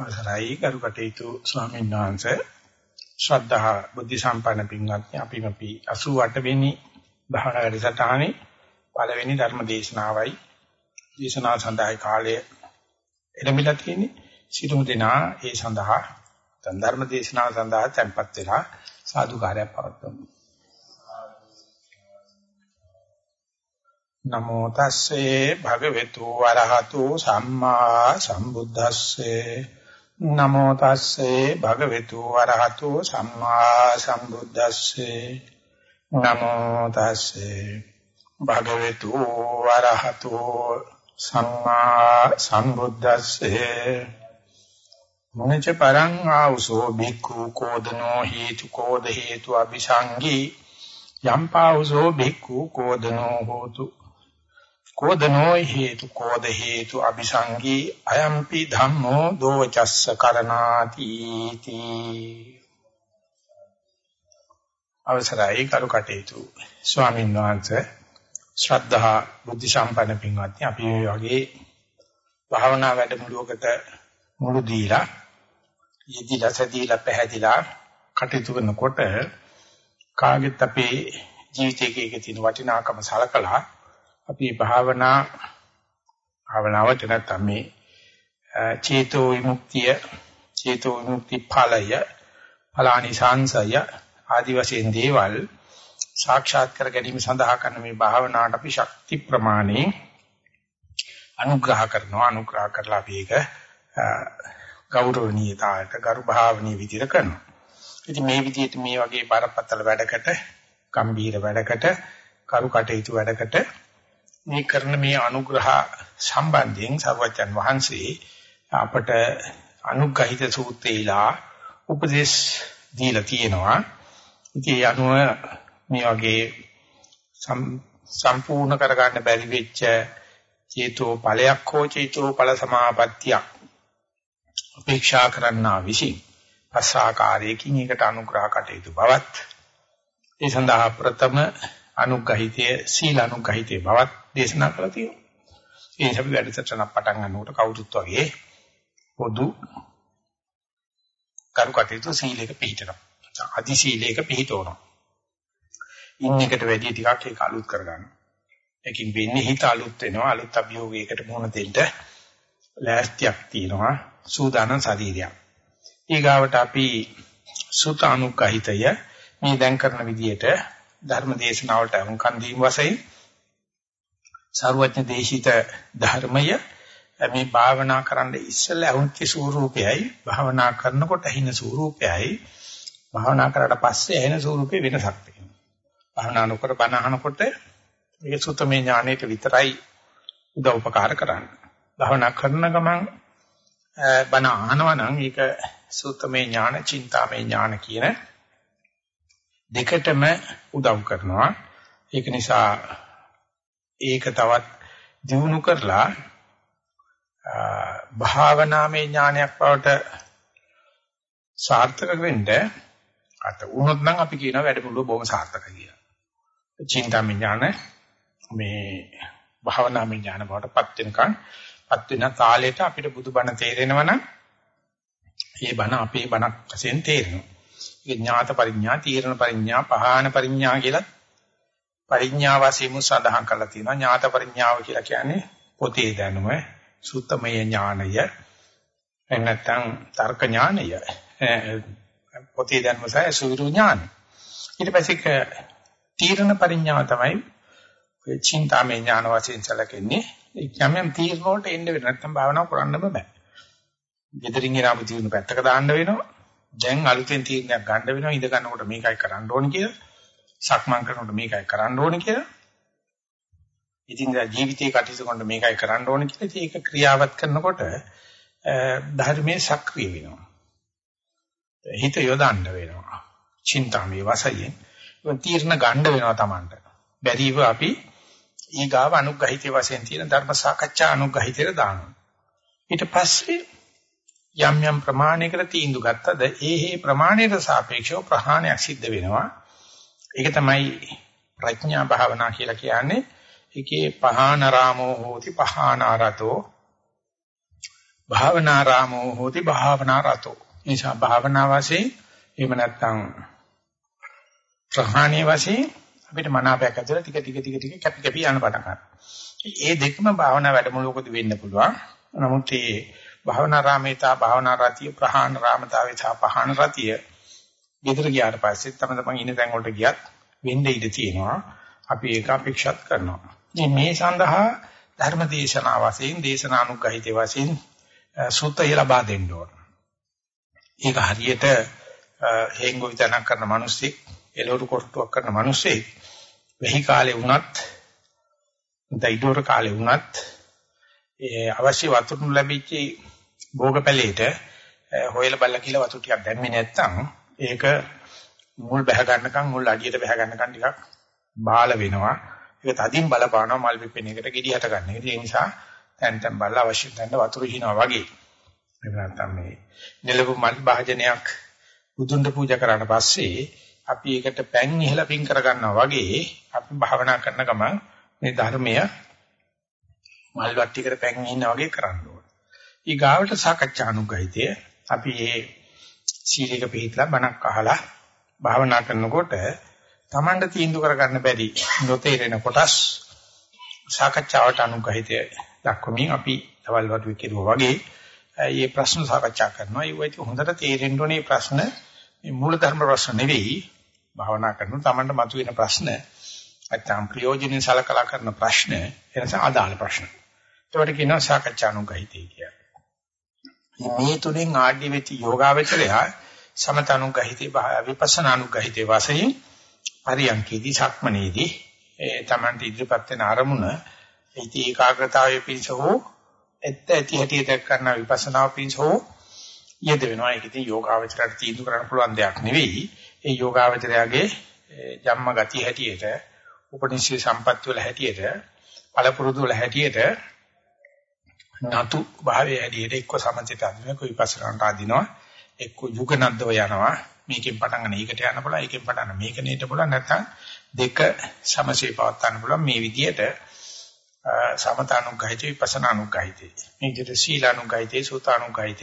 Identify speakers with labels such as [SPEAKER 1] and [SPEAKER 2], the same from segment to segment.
[SPEAKER 1] අවසරයි. කරුකටේතු ස්වාමීන් වහන්සේ ශ්‍රද්ධා බුද්ධ සම්පන්න පින්වත්නි අපි අපි 88 වෙනි භාවනා වැඩසටහනේ පළවෙනි ධර්ම දේශනාවයි. දේශනාව සඳහා කාලය එළඹිලා තියෙන්නේ. සිටුමු දෙනා ඒ සඳහා ධර්ම දේශනාව සඳහා tempත් වෙලා සාදුකාරයක් පවත්වමු. නමෝ තස්සේ භගවතු වරහතු සම්මා සම්බුද්දස්සේ නමෝ තස්සේ භගවතු වරහතු සම්මා සම්බුද්දස්සේ. නමෝ තස්සේ භගවතු වරහතු සම්මා සම්බුද්දස්සේ. මොනච පරං ආවසෝ බික්ඛු කෝදනෝ හේතු කෝද හේතු අபிසංගී. යම්පාවසෝ බික්ඛු කෝදනෝ හෝතු කෝදනෝ හේතු කෝද හේතු අபிසංගී අයම්පි ධම්මෝ දෝචස්ස කරනාති තී. අවසරයි කරු කටේතු ස්වාමීන් වහන්සේ ශ්‍රද්ධා බුද්ධ සම්පන්න පින්වත්නි අපි මේ වගේ භාවනා වැඩමුළුවකට මුළු දීලා යෙදිලා සදීලා පැහැදිලා කටයුතු කරනකොට කාගෙත් අපේ ජීවිතයේ තියෙන වටිනාකම සලකලා අපි භාවනා භාවනාවට නැත්නම් මේ චේතෝ විමුක්තිය චේතෝ විමුක්ති ඵලය ඵලානි සංසය ආදි වශයෙන් දේවල් සාක්ෂාත් කර ගැනීම සඳහා කරන මේ භාවනාවට අපි ශක්ති ප්‍රමාණේ අනුග්‍රහ කරනවා අනුග්‍රහ කරලා අපි ඒක ගෞරවණීයතාවට ගරු භාවනීය විදිහට කරනවා. ඉතින් මේ විදිහට මේ වගේ බරපතල වැඩකට, ගම්බීර වැඩකට, කරු කටයුතු වැඩකට මේ කරන මේ අනුග්‍රහ සම්බන්ධයෙන් සර්වජන් වහන්සේ අපට අනුග්‍රහිත සූත්‍රේලා උපදේශ දීලා තියෙනවා. ඉතින් ඒ අනුව මේ වගේ සම්පූර්ණ කරගන්න බැරි වෙච්ච චේතෝ ඵලයක් හෝ චේතෝ ඵල සමාපත්තියක් අපේක්ෂා කරන්නා විසින් පස්සාකාරයකින් ඒකට අනුග්‍රහ කටයුතු බවත් ඒ සඳහා ප්‍රථම අනුග්‍රහිතයේ සීල අනුග්‍රහිතයේ බවත් දේශනා කළා තියෙනවා. ඒ නිසා අපි වැඩසටහනක් පටන් ගන්නකොට කවුරුත් වගේ පොදු කරුකටයුතු සීලයක පිළිහිටනවා. අදි සීලයක පිළිහිටවනවා. ඉන්න එකට වැඩි ටිකක් ඒක අලුත් කරගන්න. ඒකින් වෙන්නේ හිත අලුත් වෙනවා. අලුත් අභියෝගයකට මුහුණ දෙන්න ලෑස්තියක් තියෙනවා. සූදානම් ශරීරයක්. ඊගාවට අපි සුත අනුග්‍රහිතය මේ දැන් කරන විදිහට ධර්ම දේශනාවලට වුන්කන් දීම වශයෙන් සර්වඥ දේශිත ධර්මය මේ භාවනා කරන්න ඉස්සෙල්ලා අහුච්ච ස්වරූපයයි භාවනා කරනකොට ඇහින ස්වරූපයයි භාවනා කරලා පස්සේ ඇහෙන ස්වරූපේ වෙනසක් තියෙනවා. භාවනා නොකර බණ අහනකොට මේ සුතමේ ඥාණයට විතරයි උදව් උපකාර කරන්නේ. භාවනා කරන ගමන් බණ අහනවා නම් ඒක සුතමේ ඥාන, චින්තාමේ ඥාන කියන දෙකටම උදව් කරනවා. ඒක නිසා ඒක තවත් දියුණු කරලා භාවනාමය ඥානයක් බවට සාර්ථක වෙන්න අත වුණොත් නම් අපි කියනවා වැඩමුළුව බොහොම සාර්ථකයි කියලා. චින්තාමය ඥාන මේ භාවනාමය ඥාන බවටපත් වෙනකන් පත් වෙන තාලෙට අපිට බුදුබණ තේරෙනවනම් ඒ බණ අපේ බණක් වශයෙන් තේරෙනවා. ඒක ඥාත පරිඥා, තීරණ පරිඥා, පහාන පරිඥා කියලා පරිඥා වශයෙන් සඳහන් කරලා තියෙනවා. ඥාත පරිඥාව කියලා කියන්නේ පොතේ දැනුම, සුත්තමය ඥානය, එන්නතන් තර්ක ඥානය, පොතේ දැනුම සහ සුවිරු ඥාන. ඊට පස්සේ තීරණ පරිඥාව තමයි ඔය චින්තාමය ඥාන වශයෙන් සැලකෙන්නේ. යම් යම් තීරණ වලට එන්න වෙන නැත්නම් භාවනාව කරන්නම බෑ. gedirin ගෙනාවු තීරණ පැත්තක දාන්න වෙනවා. දැන් අලුතෙන් තීරණයක් ගන්න වෙනවා. ඉඳ ගන්නකොට මේකයි කරන්න ඕනේ කියලා. සක්මන් කරනකොට මේකයි කරන්න ඕනේ කියලා. ඉතින් ජීවිතේ කටයුතු කරනකොට මේකයි කරන්න ඕනේ කියලා. ඒක ක්‍රියාවත් කරනකොට ධර්මයේ සක්‍රිය වෙනවා. හිත යොදන්න වෙනවා. චින්තාමේ වශයෙන්. තීරණ ගන්න වෙනවා Tamanට. බැරිව අපි ඊගාව අනුග්‍රහිතේ වශයෙන් තියෙන ධර්ම සාකච්ඡා අනුග්‍රහිතේට දානවා. ඊට පස්සේ යම් යම් ප්‍රමාණයකට තීන්දුව ගත්තද ඒ හේ ප්‍රමාණයට සාපේක්ෂව ප්‍රහාණයක් සිද්ධ වෙනවා. ඒක තමයි ප්‍රඥා භාවනා කියලා කියන්නේ. ඒකේ පහාන රාමෝ හෝති පහානාරතෝ භාවනාරාමෝ හෝති භාවනා රතෝ. නිසා භාවනා වශයෙන් එහෙම නැත්නම් ප්‍රහාණීය වශයෙන් අපිට මනාපයක් ඇතුළේ ටික ටික ටික ටික කැපි කැපි යන පටන් ගන්නවා. ඒ දෙකම භාවනා වැඩමුළුවකදී වෙන්න පුළුවන්. නමුත් මේ භාවනා රාමේතා භාවනා රතිය ප්‍රහාණ රාමතාවේතා පහාණ රතිය ගෙදර ගියාට පස්සේ තම තමන් ඉන්න තැන් වලට ගියත් වෙන්න ඉඩ තියෙනවා. අපි ඒක අපේක්ෂාත් කරනවා. මේ සඳහා ධර්ම දේශනා වශයෙන් දේශනානුගහිත වශයෙන් සුත්තය ලබා දෙන්න ඕන. ඒක හරියට හේංගු විතනක් කරන මිනිස්සෙක් එළවලු කොට්ටුවක් කරන මිනිස්සෙක් වෙහි කාලේ වුණත් දෛඩෝර කාලේ වුණත් ඒ අවශ්‍ය වතුරු ලැබිච්ච භෝගපැලේට හොයලා බලලා කියලා වතුර ටිකක් දැම්මේ නැත්නම් ඒක මුල් බැහැ ගන්නකම් මුල් අඩියට බැහැ ගන්නකම් ටිකක් බාල වෙනවා. ඒක තදින් බලපානවා මල් පිපෙන එකට gediy හට ගන්න. ඒ නිසා තැන් තැන් බලලා අවශ්‍ය තැනට වතුර හිනවා වගේ. එහෙම නැත්නම් මේ නෙළපු මල් භාජනයක් බුදුන්ට පූජා කරාට පස්සේ අපි ඒකට පැන් ඉහලා පින් කර ගන්නවා වගේ අපි භාවනා කරන ගමන් මේ ධර්මය මල් වට්ටියකට පැන් ඉන්නා වගේ කරන්න ඕන. ඊගාවට සාකච්ඡානුගහිතය අපි මේ සීලයක පිළිපදලා බණක් අහලා භාවනා කරනකොට Tamanda තීන්දුව කරගන්න බැරි නොතේරෙන කොටස් සාකච්ඡාවට අනුගහිතය දක්වමින් අපි දවල් වරුවේ කෙරුවා වගේ මේ ප්‍රශ්න සාකච්ඡා කරනවා. ඒ වෙයිත් හොඳට තේරෙන්න ඕනේ ප්‍රශ්න මේ මූලධර්ම ප්‍රශ්න නෙවෙයි භාවනා කරන තමන්ට මතුවෙන ප්‍රශ්න නැත්නම් ප්‍රයෝජනෙ සලකලා කරන ප්‍රශ්න එනස අදාළ ප්‍රශ්න. ඒවට කියනවා සාකච්ඡානුගහිතය කියලා. මේ තුنين ආඩ්‍ය වෙති යෝගාවචරයා සමතනුගහිතේ විපස්සනානුගහිතේ වශයෙන් පරියන්කේදී සක්මනේදී තමන්ට ඉදිරිපත් වෙන අරමුණ ඉති ඒකාග්‍රතාවයේ පිණිස හෝ ඇත්ත ඇති හැටි දැක් කරන විපස්සනාව පිණිස හෝ යෙද වෙනවා. ඒක ඉතින් යෝගාවචරයට තීන්දුව කරන්න පුළුවන් දෙයක් නෙවෙයි. ඒ යෝගාවචරයාගේ ජම්ම ගති හැටියට උපනිෂේ සම්පත් වල හැටියට පළපුරුදු වල හැටියට නතු භාවයේ හැටියට එක්ක සමචිත අදිනවා කොයි විපස්සනාට අදිනවා. එක්ක යුගනද්දව යනවා. මේකෙන් පටන් ගන්න ඒකට යන්න පුළුවන් ඒකෙන් පටන් මේක නේද පුළුවන්. නැත්නම් දෙක සමසේ පවත් ගන්න පුළුවන්. මේ විදිහට සමතානුග්ගහිත විපස්සනානුග්ගහිත මේ විදිහට සීලානුග්ගහිත සූතානුග්ගහිත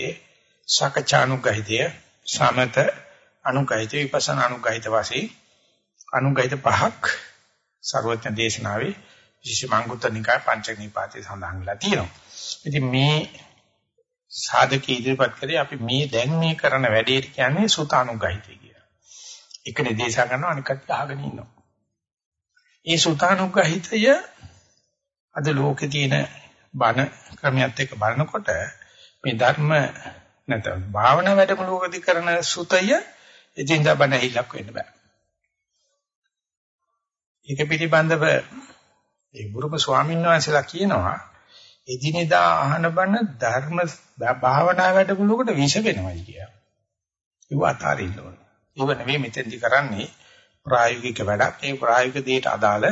[SPEAKER 1] සකච්ඡානුග්ගහිත සමත අනුගහිත විපස්සනානුග්ගහිත වාසේ අනුගහිත පහක් ਸਰවඥ දේශනාවේ විශේෂ මංගුත්තර නිකාය පංචක නිපාතේ සඳහන් වෙලා තියෙනවා. ඉතින් මේ සාධක ඉදිරිපත් කරේ අපි මේ දැන් මේ කරන වැඩේට කියන්නේ සුතානුගහිතය කියලා. එක නිදේශා කරනවා අනික කට්ටිය අහගෙන ඉන්නවා. ඒ සුතානුගහිතය අද ලෝකේ තියෙන බණ ක්‍රමයක් එක්ක බලනකොට මේ ධර්ම නැත්නම් භාවනා වැඩමුළුවකදී කරන සුතය එදින්දා බණ ඇහිලක් වෙන්න බෑ. ඒක පිළිබඳව ඒ බුරුම ස්වාමීන් වහන්සේලා කියනවා එදිනෙදා අහන බණ ධර්ම භාවනා වැඩමුළුවකට විෂ වෙනවයි කියලා. ඒව අතාරින්න ඕනේ. ඒව නෙවෙයි මෙතෙන්දි කරන්නේ ප්‍රායෝගික වැඩක්. ඒ ප්‍රායෝගික දෙයට අදාළ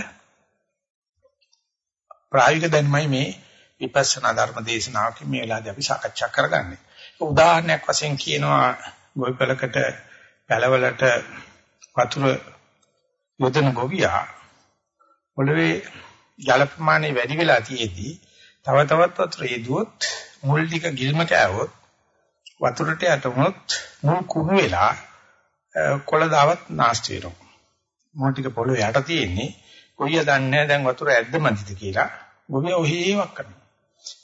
[SPEAKER 1] ප්‍රායෝගික දැනුමයි මේ විපස්සනා ධර්ම දේශනාවක මේ වෙලාවේදී අපි සාකච්ඡා කරගන්නේ. උදාහරණයක් වශයෙන් කියනවා ගොවිපලකට පැලවලට වතුර යොදන ගොවියා පොළවේ ජල ප්‍රමාණය වැඩි වෙලා තියෙද්දී තව තවත් වතුර යෙදුවොත් මුල් ටික ගිල්ම කෑවොත් වතුරට යටමුනොත් මුල් කුණු වෙලා කොළ දාවත් නාස්ති වෙනවා. මුල් ටික පොළවේ යට තියෙන්නේ කොයිය දන්නේ දැන් වතුර ඇද්ද මදිද කියලා. ගොවියා ඔහේ වක් කරනවා.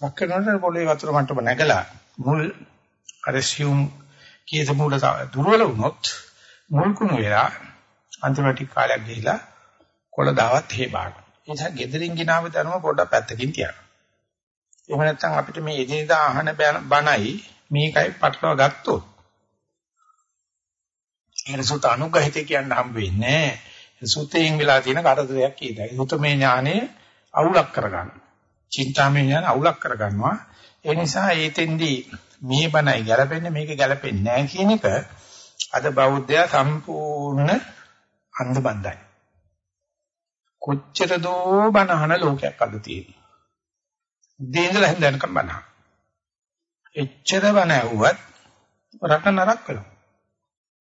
[SPEAKER 1] වක් කරනකොට පොළවේ වතුර මට්ටම නැගලා මුල් අර සියුම් කීයද මුල දුර්වල වුණොත් මුල් කුණු වෙලා අන්තිමට කාලයක් ගිහිලා කොළ දාවත් හේබාන. ඒ නිසා gederin ගినాව දනම පොඩ්ඩක් පැත්තකින් තියන්න. එහෙම නැත්නම් අපිට මේ එදිනදා අහන බණයි මේකයි පටලවා ගත්තොත් එන සුත අනුගහිත කියන්න හම්බ වෙන්නේ සුතයෙන් වෙලා තියෙන කරදරයක් කියදයි. සුතමේ ඥානෙ අවුලක් කරගන්න. චින්තාමේ ඥාන අවුලක් කරගන්නවා. ඒ නිසා ඒතෙන්දී මේ බණයි ගැලපෙන්නේ මේක ගැලපෙන්නේ නැහැ කියන එක අද බෞද්ධයා සම්පූර්ණ අන්ධබන්දයි. කොච්චර දෝ බණහන ලෝකයක් අද තියෙනවා. දේඳලා හින්දනකම් බණ. එච්චර බණ ඇහුවත් රට නරක වෙනවා.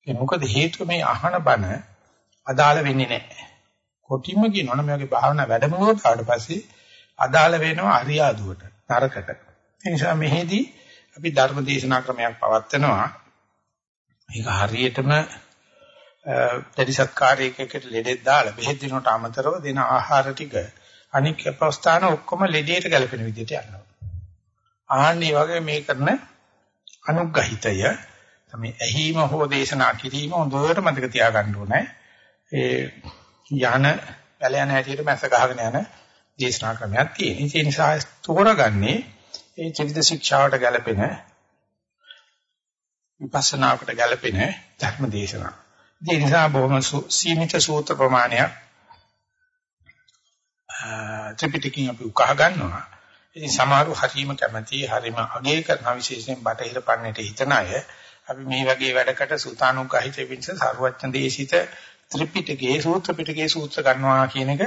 [SPEAKER 1] ඒ මොකද හේතුව මේ අහන බණ අදාළ වෙන්නේ නැහැ. කොටිම කියනවනේ මේ වගේ භාවනා වැඩමුළුවට ආවට පස්සේ අදාළ වෙනවා අරියාදුවට නරකට. ඒ නිසා මෙහිදී අපි ධර්ම දේශනා ක්‍රමයක් පවත්නවා. ඒක හරියටම දැඩි සත්කාරයකට ලෙඩෙක් දාලා බෙහෙත් දෙනවට අමතරව දෙන ආහාර ටික අනික් අපස්ථාන ඔක්කොම ලෙඩේට ගැලපෙන විදිහට යනවා. ආන්නේ වගේ මේ කරන අනුග්‍රහිතය තමයි ඇහිම හෝ දේශනා කිරීම හොඳට මතක තියාගන්න ඕනේ. ඒ යහන පැල යන හැටියට මැස ගහගෙන යන දේශනා ක්‍රමයක් තියෙන. ඒ නිසා තෝරගන්නේ ඒ ත්‍රිවිධ ශික්ෂාවට ගැලපෙන විපස්සනාවට ගැලපෙන ධර්ම දේශනා. ඒ නිසා බොහොම සීමිත සූත්‍ර ප්‍රමාණයක් ත්‍රිපිටකයෙන් අපි උකහා ගන්නවා. ඉතින් සමහරව හරීම කැමැති හරීම අගය කරන විශේෂයෙන් බටහිර පන්නේට හිතන අය අපි මේ වගේ වැඩකට සූතානුග්‍රහිත වෙනස සරුවච්චන් දේශිත ත්‍රිපිටකයේ සූත්‍ර පිටකයේ සූත්‍ර ගන්නවා කියන එක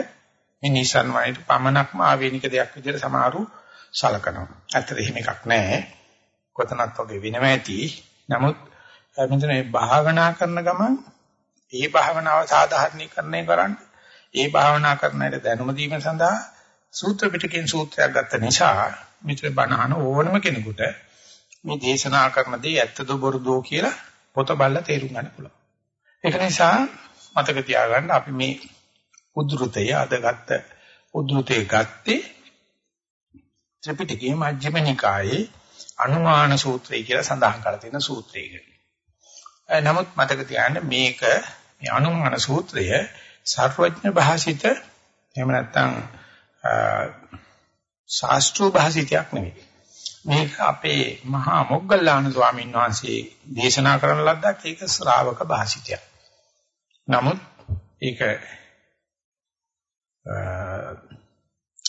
[SPEAKER 1] මේ නිසන් වයිට පමණක්ම ආවේනික දෙයක් විදිහට සමහරු සලකනවා. ඇත්තට එහෙම එකක් නැහැ. කොතනත් වගේ වෙනව ඇති. නමුත් මෙතන මේ භාවනා කරන ගමන් ඒ භාවනාව සාධාරණීකරණය කරන්න ඒ භාවනා කරන්නට දැනුම දීම සඳහා සූත්‍ර පිටකෙන් සූත්‍රයක් ගත්ත නිසා මෙතන බණහන ඕනම කෙනෙකුට මේ දේශනා කරන දේ ඇත්තද බොරුද කියලා පොත බලලා තේරුම් ගන්න පුළුවන්. ඒක නිසා මතක තියාගන්න අපි මේ උද්ෘතය අදගත්ත උද්ෘතේ ගත්තේ ත්‍රිපිටකයේ මජ්ක්‍ධිම නිකායේ අනුමාන සූත්‍රය කියලා සඳහන් කරලා තියෙන සූත්‍රයක. නමුත් මතක තියාගන්න මේක මේ අනුමාන සූත්‍රය සර්වඥ භාසිත එහෙම නැත්නම් ශාස්ත්‍රීය භාසිතයක් නෙවෙයි. මේක අපේ මහා මොග්ගල්ලාන ස්වාමීන් වහන්සේ දේශනා කරන ලද්දක් ඒක ශ්‍රාවක භාසිතයක්. නමුත් ඒක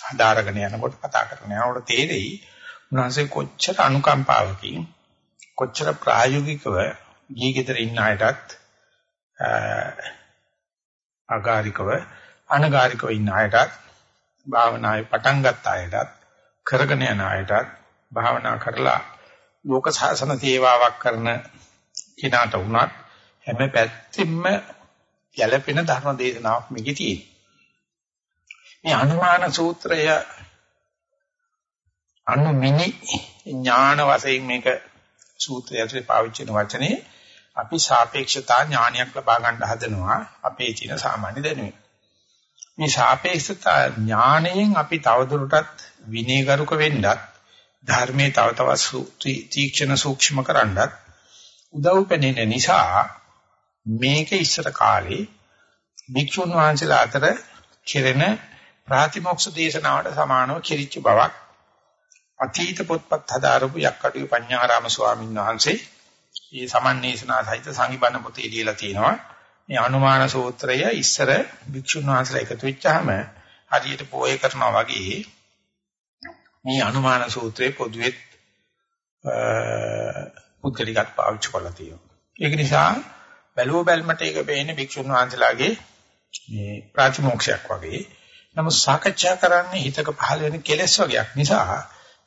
[SPEAKER 1] හදාරගෙන යනකොට කතා කරන යනකොට තේරෙයි උන්වහන්සේ කොච්චර අනුකම්පාවකින් කොච්චර ප්‍රායෝගිකව ගීගෙදර ඉන්න අයටත් අගාരികව අනගාരികව ඉන්න අයටත් භාවනාවේ පටන් ගත්ත අයටත් කරගෙන යන අයටත් භාවනා කරලා ලෝක සාසන සේවාවක් කරන කිනාට වුණත් හැම පැත්තෙම ගැළපෙන ධර්ම දේශනාවක් මේකේ තියෙනවා. මේ අනුමාන සූත්‍රය අනුමිනි ඥාන වශයෙන් මේක සූත්‍රය ඇතුලේ පාවිච්චි කරන වචනේ අපි සාපේක්ෂතා ඥානයක් ලබා ගන්න හදනවා අපේ චින සාමාන්‍ය දැනුමෙන්. මේ සාපේක්ෂතා ඥාණයෙන් අපි තවදුරටත් විනයගරුක වෙන්නත් ධර්මයේ තව තවත් තීක්ෂණ සූක්ෂම කරන්නත් උදව් පෙනෙන නිසා මේක ඉස්සර කාලේ භික්ෂුන් වහන්සේලා අතර කෙරෙන ප්‍රාතිමොක්ෂ දේශනාවට සමානව කිරිච්ච බවක් අතීත පොත්පත් හදාරපු යක්කඩුවේ පඤ්ඤාරාම ස්වාමීන් වහන්සේ මේ සමන්නේසනා සහිත සංගිබන පොතේ ලියලා තියෙනවා මේ අනුමාන සූත්‍රය ඉස්සර භික්ෂුන් වහන්සේලා එකතු වෙච්චාම හරියට පෝය කරනවා වගේ මේ අනුමාන සූත්‍රයේ පොදුවේ පුද්ගලිකත් පාවිච්චි කරලා තියෙනවා. ඒක නිසා බැලුව බැලමට ඒක වෙන්නේ භික්ෂුන් වහන්සේලාගේ මේ ප්‍රාතිමෝක්ෂයක් වගේ. නමුත් සාකච්ඡා කරන්නේ හිතක පහළ වෙන කෙලෙස් වගේක් නිසා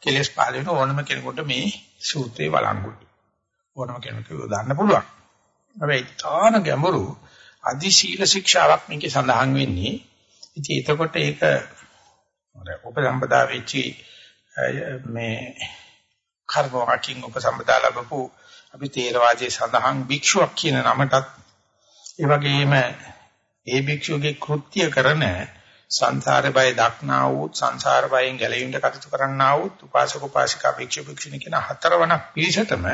[SPEAKER 1] කෙලෙස් පහළ වෙන ඕනම කෙනෙකුට මේ සූත්‍රේ වළංගුයි. ඕනම කෙනෙකුට දාන්න පුළුවන්. හැබැයි තාන ගැඹුරු අදි සීල ශික්ෂාවක් මේකේ සඳහන් වෙන්නේ. ඉතින් එතකොට ඒක උපසම්පදා වෙච්චි මේ කර්ම වාකින් උපසම්පදා ලැබපු අපි තේරවාදයේ සඳහන් භික්ෂුවක් කියන නමටත් ඒ වගේම ඒ භික්ෂුවගේ කෘත්‍ය කරන සංසාර බය දක්නා වූ සංසාර බයෙන් ගැලවීමට කටයුතු කරන්නා වූ උපාසක උපාසිකා භික්ෂු භික්ෂුණී කියන හතරවන පිරිසටම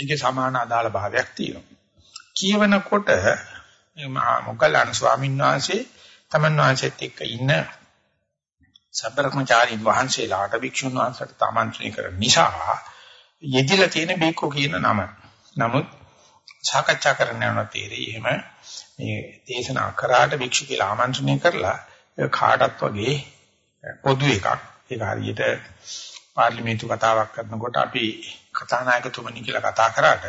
[SPEAKER 1] ඒකේ සමාන අදාළ භාවයක් තියෙනවා. කියවනකොට මොග්ගල්ලාන ස්වාමීන් වහන්සේ තමන් වහන්සේත් එක්ක ඉන්න සබ්‍රක්‍මචාරින් වහන්සේලාට භික්ෂුන් වහන්සේට ආමන්ත්‍රණය කරන නිසා යෙදිලා තියෙන බීකෝ කියන නම. නමුත් සාකච්ඡා කරන්න යන තීරේ එහෙම මේ දේශනා කරාට භික්ෂු කියලා ආමන්ත්‍රණය කරලා කාටත් වගේ පොදු එකක්. ඒක හරියට පාර්ලිමේන්තු කතාවක් කරනකොට අපි කතානායකතුමනි කියලා කතා කරාට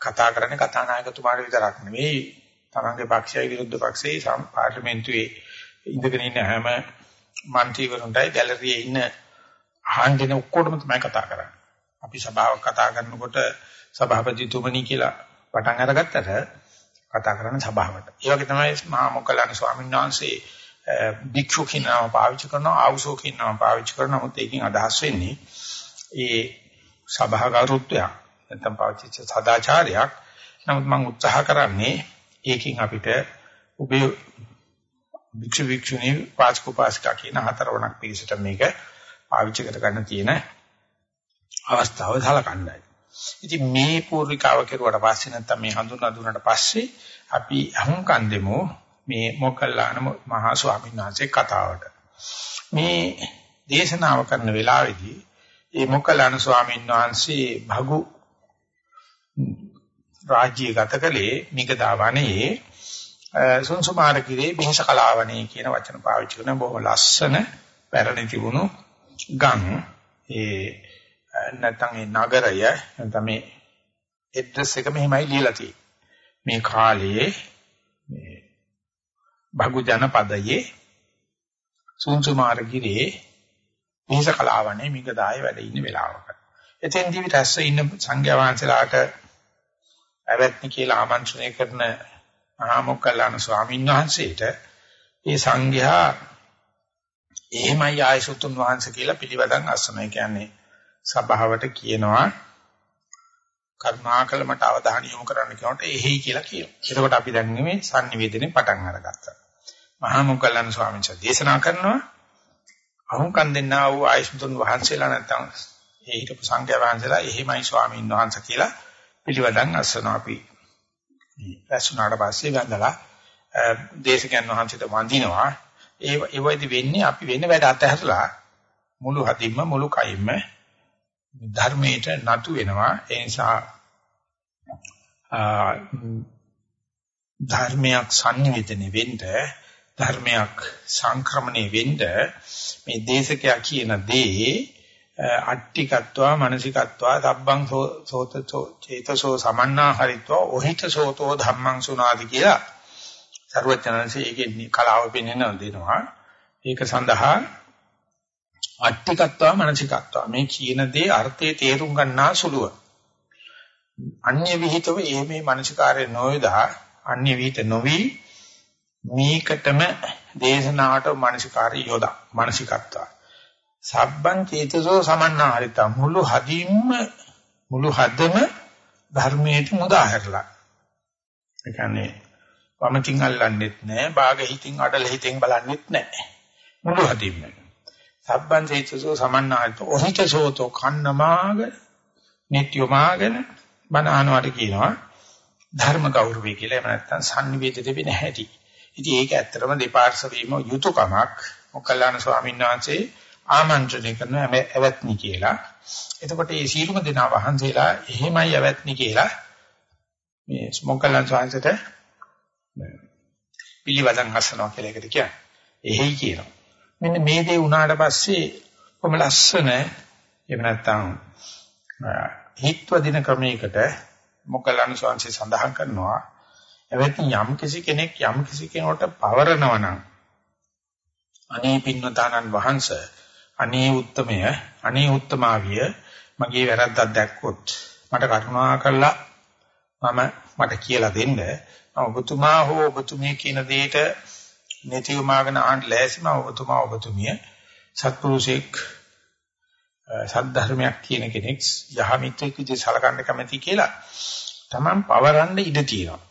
[SPEAKER 1] කතා කරන්නේ කතානායකතුමාට විතරක් නෙවෙයි තමන්ගේ පක්ෂයයි විරුද්ධ පක්ෂයේ පාර්ලිමේන්තුවේ ඉඳගෙන ඉන්න හැම මන්ත්‍රීවරුන්ටයි ගැලරියේ ඉන්න අහන්න ඔක්කොටම තමයි කතා කරන්නේ. අපි සභාවක් කතා කරනකොට සභාපතිතුමනි කියලා පටන් අරගත්තට කතා කරන්නේ සභාවට. ඒ වගේ තමයි මහා මොග්ගලණ ස්වාමීන් වහන්සේ භික්ෂු කියන නම පාවිච්චි කරනවා ආවුසෝ කියන නම පාවිච්චි කරනවා. නමුත් ඒකෙන් අදහස් වෙන්නේ ඒ සභාගරුත්වයක් නැත්නම් පවතිච්ච සදාචාරයක්. නමුත් මම උත්සාහ කරන්නේ ඒකෙන් අපිට ඔබේ වික්ෂු වික්ෂුණී පාස්කු පාස්කා කියන හතරවණක් පිළිසෙට මේක පාවිච්චි කර ගන්න තියෙන අවස්ථාව සලකන්නයි. ඉතින් මේ පූර්විකාව කෙරුවට පස්සේ නැත්නම් මේ හඳුන්වා දුන්නාට පස්සේ අපි අහුම්කන් දෙමු මේ මොකල්ලාන මහා ස්වාමීන් වහන්සේ කතාවට. මේ දේශනාව කරන වෙලාවේදී මේ මොකල්ලාන ස්වාමීන් වහන්සේ භගු රාජ්‍ය ගත කළේ මිගදාවනේ සුන්සුමාර කිරේ බිහිස කලාවනේ කියන වචන පාවිච්චි කරන බොහොම ලස්සන පැරණි තිබුණු ගම් ඒ නැත්නම් ඒ නගරය නැත්නම් මේ ඇඩ්‍රස් එක මෙහෙමයි ලියලා තියෙන්නේ. මේ කාලයේ මේ භගු ජනපදයේ සුන්සුමාර ගිරේ මිහිස කලාවනේ මිගදාය වැඩ ඉන්න වෙලාවක. එතෙන්දී රැස්ව ඉන්න සංඝයා වහන්සේලාට ඇවැත්නි කියලා ආමන්ත්‍රණය කරන මහා මොග්ගල්ලාන ස්වාමීන් වහන්සේට ඒ සංඝයා එහෙමයි ආයසුතුන් වහන්සේ කියලා පිළිවදන් අස්සනයි කියන්නේ සභාවට කියනවා කරුණාකර මට අවධානය යොමු කරන්න කියනකොට එහෙයි කියලා කියනවා. එතකොට අපි දැන් මේ sannivedane පටන් අරගත්තා. මහා මොග්ගල්ලාන ස්වාමීන් වහන්සේ දේශනා කරනවා අහුම්කන් දෙන්නා වූ ආයසුතුන් වහන්සේලා නැත්තම් ඒ හිටපු සංඝයා වහන්සේලා එහෙමයි ස්වාමීන් වහන්සේ කියලා පිළිවදන් අස්සනවා අපි. රැස්ුණාට පස්සේ වැඳලා දේශකයන් වහන්සේට වඳිනවා. ඒ ඒ වෙදි වෙන්නේ අපි වෙන වැඩ අතහැරලා මුළු හදින්ම මුළු කයින්ම ධර්මයට නතු වෙනවා. ඒ නිසා ධර්මයක් sannivedana වෙන්න ධර්මයක් සංක්‍රමණය වෙන්න මේ දේශකයා කියන දේ අට්ටිකත්වා මානසිකත්වා සබ්බං සෝතෝ චේතසෝ සමන්නා හරිත්වා ඔහිත සෝතෝ ධම්මං සුනාදි කියලා සර්වඥාන්සේ ඒකේ කලාව පෙන්වන දෙනවා. ඒක සඳහා අට්ටිකත්වා මානසිකත්වා මේ කියන දේ අර්ථයේ තේරුම් ගන්නා සුළුව. අන්‍ය විහිතව ඒ මේ මානසිකාරය නොයදා අන්‍ය විහිත නොවි මේකටම දේශනාවට මානසිකාරය යොදා මානසිකත්වා සබ්බං චේතසෝ සමන්නාරිත. මුළු හදින්ම මුළු හදම ධර්මයට මුදා හැරලා. ඒ කියන්නේ වමතින් අල්ලන්නෙත් නැහැ බාග හිතින් අඩල හිතින් බලන්නෙත් නැහැ මුළු හදින්ම. සබ්බං චේතසෝ සමන්නාරිත. ඔහිතසෝතෝ කන්නමාග නිට්‍යමාගෙන බණහනවට කියනවා ධර්ම ගෞරවය කියලා. එහෙම නැත්නම් sannivedita වෙන හැටි. ඉතින් ඒක ඇත්තටම දෙපාර්ශවීම යුතුයකමක්. මොකල්ලාන ස්වාමීන් වහන්සේ ආමන්ත්‍රණය කරනවා ඇවැත්නි කියලා. එතකොට මේ සීලුම දෙනා වහන්සේලා එහෙමයි ඇවැත්නි කියලා මේ මොකල්ලාන ස්වාමීන්ට පිළිවදන් හසනවා කියලා එකට කියන්නේ. එහෙයි කියනවා. මෙන්න මේ දේ වුණාට පස්සේ කොහොම ලස්සන එහෙම නැත්නම් හිත්ව දින ක්‍රමයකට මොකලන් සංසි සඳහන් කරනවා එවැනි යම් කිසි කෙනෙක් යම් කිසි කෙනෙකුට පවරනවා නම් අනේ පින්වතානන් වහන්සේ අනේ උත්තමය අනේ උත්තමාවිය මගේ වැරද්දක් දැක්කොත් මට කරුණා කළා. මම මට කියලා දෙන්න. ඔබතුමා හෝ ඔබතුමිය කියන දෙයට නැතිවමාගෙන ආන් ලෑස්තිම ඔබතුමා ඔබතුමිය. සත්පුරුෂෙක් සද්ධර්මයක් කියන කෙනෙක් යහමිත්‍රෙක් විදිහට සලකන්න කැමති කියලා. Taman පවරන්න ඉඩ තියෙනවා.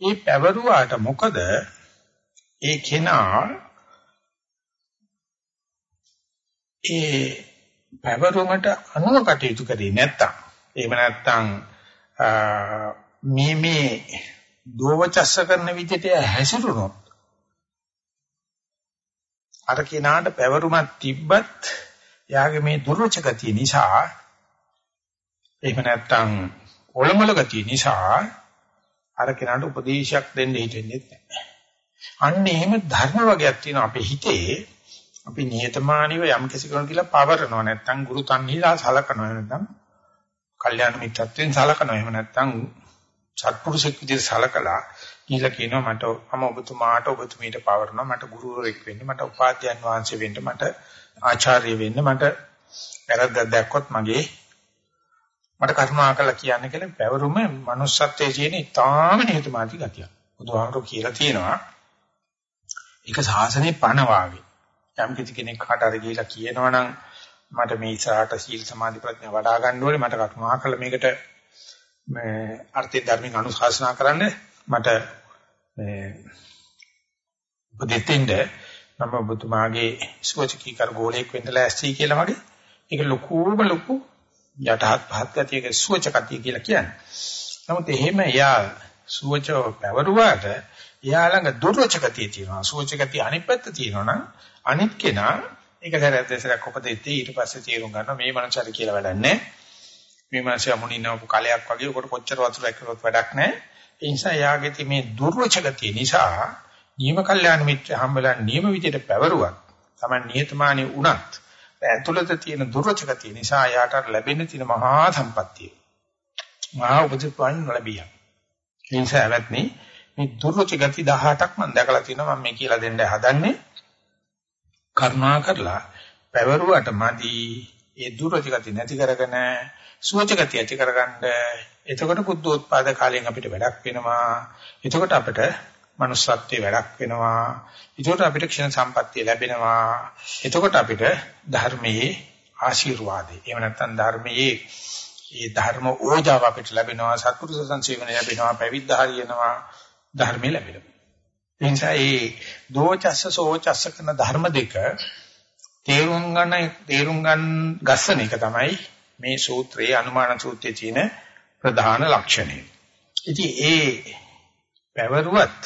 [SPEAKER 1] ඒ පැවරුවාට මොකද? ඒ කෙනා ඒ පැවරුමට අනුව කටයුතු කරේ නැත්තම්. එහෙම නැත්තම් මේ මේ දෝවචස්ස කරන විදිහට හැසිරුණොත් අර කෙනාට පැවරුමක් තිබ්බත් එයාගේ මේ දුර්වච ගතිය නිසා එහෙම නැත්තම් ඔලමුල ගතිය නිසා අර කෙනාට උපදේශයක් දෙන්න හිතෙන්නේ නැහැ. අන්න එහෙම ධර්ම වර්ගයක් තියෙනවා අපේ හිතේ. අපි නියතමානීව යම් කිසි කෙනෙක් කියලා පවරනවා නැත්තම් ගුරු තන්හිලා සලකනවා නැත්තම් කල්යාණ මිත්‍රත්වයෙන් සලකනවා. එහෙම නැත්තම් සත්පුරුෂෙක් විදිහට සලකලා කියලා කියනවා මට මම ඔබතුමාට ඔබතුමීට පවරනවා. මට ගුරුවරයෙක් වෙන්න මට උපාධ්‍යයන් වහන්සේ වෙන්න මට ආචාර්ය වෙන්න මට වැරද්දක් දැක්කොත් මගේ මට කරුණා කළා කියන්න කියලා පැවරුම manussත්වයේ තියෙන ඉතාම නිහතමානී ගතියක්. බුදුහාමුදුරු කියලා තියෙනවා. ඒක සාසනේ පණ වාගේ. යම් කිසි කෙනෙක් කාට හරි ගිහිලා කියනවනම් මට මේ ඉස්සරහට සීල සමාධි ප්‍රඥා වඩා ගන්න ඕනේ මට කරුණා කළ මේකට මේ අර්ථය ධර්මික අනුශාසනා කරන්න මට මේ උපදෙතින්ද මම ඔබතුමාගේ සුවචකී කර ගෝලයක් වෙන්න ලෑස්ති කියලා වගේ ඒක ලොකුම ලොකු යටහත් පහත් ගතියක සුවචකතිය කියලා කියන්නේ. නමුත් එහෙම එයා සුවච පැවරුවාට එයා ළඟ දුර්වචකතිය තියෙනවා. සුවචකතිය අනිත් පැත්ත තියෙනවා නම් අනිත් කෙනා ඒක සැරයක් දෙසරක් උපදෙත්තේ ඊට පස්සේ තීරුම් ගන්නවා මේ මනසට කියලා වැඩක් නැහැ. මේ මනස යමුනිනවපු කලයක් වගේ උකට කොච්චර වතුර ඇක්කරොත් වැඩක් නැහැ. ඒ නිසා යාගෙති මේ දුර්වචකතිය නිසා නියම කල්යාණ මිත්‍ර හම්බලා නියම විදියට පැවරුවත් Taman නියතමානී වුණත් ඇතුළත තියෙන දුර්වචකතිය නිසා යාට ලැබෙන්න තියෙන මහා සම්පත්තිය. මහා උපදෙස්පන් ලැබිය. ඒ නිසා ඇවත්නි මේ දුර්වචකති 18ක් මම දැකලා තියෙනවා මම මේ කියලා දෙන්න හදන්නේ කරුණා කරලා පැවරුවට මදි ඒ දුර්වචකති නැති කරගෙන සුවචකති ඇති කරගන්න එතකොට බුද්ධෝත්පාද කාලයෙන් අපිට වැඩක් වෙනවා එතකොට අපිට manussත්වයේ වැඩක් වෙනවා. එතකොට අපිට ක්ෂණ සම්පත්තිය ලැබෙනවා. එතකොට අපිට ධර්මයේ ආශිර්වාදේ එහෙම නැත්නම් ධර්මයේ ඒ ධර්ම ඕජාව අපිට ලැබෙනවා. සත්පුරුෂ සංසේවන ලැබෙනවා. පැවිද්ද හරියනවා. ධර්මය ලැබෙනවා. ඒ නිසා ඒ දෝචස්ස සෝචස්ස කරන ධර්ම දෙක තේරුම් ගන්න තේරුම් ගන්න ගස්සන එක තමයි මේ සූත්‍රයේ අනුමාන සූත්‍රයේ තියෙන ප්‍රධාන ලක්ෂණය. ඉතින් ඒ පැවරුවත්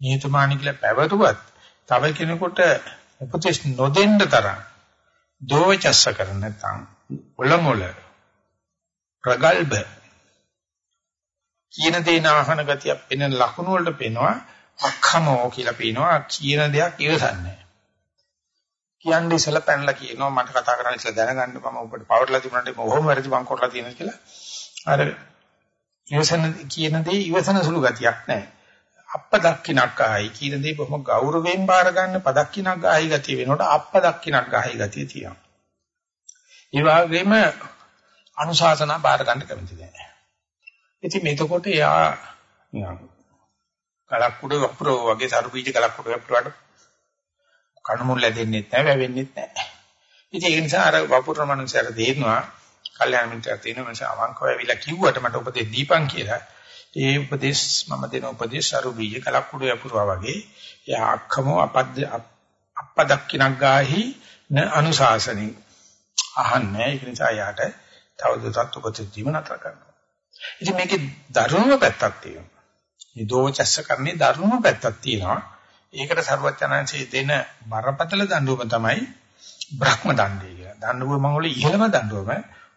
[SPEAKER 1] නියතමානී කියලා පැවරුවත් තව කෙනෙකුට උපදේශ නොදෙන්න තරම් දෝචස්ස කරන නැත්නම් ඔලමුල ප්‍රගල්භ කියන දේ නාහන ගතිය පෙනෙන ලකුණු වලට පේනවා අක්ඛමෝ කියලා පේනවා. කියන දෙයක් ඉවසන්නේ. කියන්නේ ඉස්සලා පැනලා කියනවා මට කතා කරන්න ඉස්සලා දැනගන්න මම ඔබට පවර්ලා තිබුණාට මොහොම වැරදි මං කරලා තියෙනවා කියලා. අර ඉවසන කියන දේ ඉවසන සුළු ගතියක් නැහැ. අප්ප දක්කිනක් ආයි කියන දේ බොහොම ගෞරවයෙන් බාර ගන්න පදක්කිනක් ආයි ගතිය වෙනකොට අප්ප දක්කිනක් ආයි ගතිය තියෙනවා ඒ වගේම අනුශාසනා බාර ගන්න කැමති නැහැ ඉතින් මේකකොට එයා නිකන් කලක් උඩ වපුරෝ වගේ සරු බීජ කලක් උඩ වපුරාට කණුමුල් ලැදෙන්නෙත් නැහැ වැවෙන්නෙත් නැහැ. ඉතින් ඒ නිසා අර වපුරන මනුස්සයර තේරෙනවා කල්යාණ මිත්‍යා තියෙන මනුස්ස අවංකව ඇවිල්ලා කිව්වට මට උපදෙස් දීපන් කියලා. ඒ උපදේශ මම දෙන උපදේශ අරු බීජ කලක් කුඩු යපුරවා වගේ එයා අක්කමෝ අපද්ද අපදක්කිනක් ගාහි න අනුශාසනෙ අහන්නේ ඒක නිසා යාට තවදුරටත් උපදෙස් දීම නතර කරනවා. ඉතින් මේකේ ධර්මම පැත්තක් තියෙනවා. මේ දෝචස්ස කරන්නේ ධර්මම පැත්තක් තියෙනවා. ඒකට ਸਰවඥාන්සේ දෙන බරපතල දඬුවම තමයි බ්‍රහ්ම දණ්ඩය කියලා. දඬුවම වල ඉහළම දඬුවම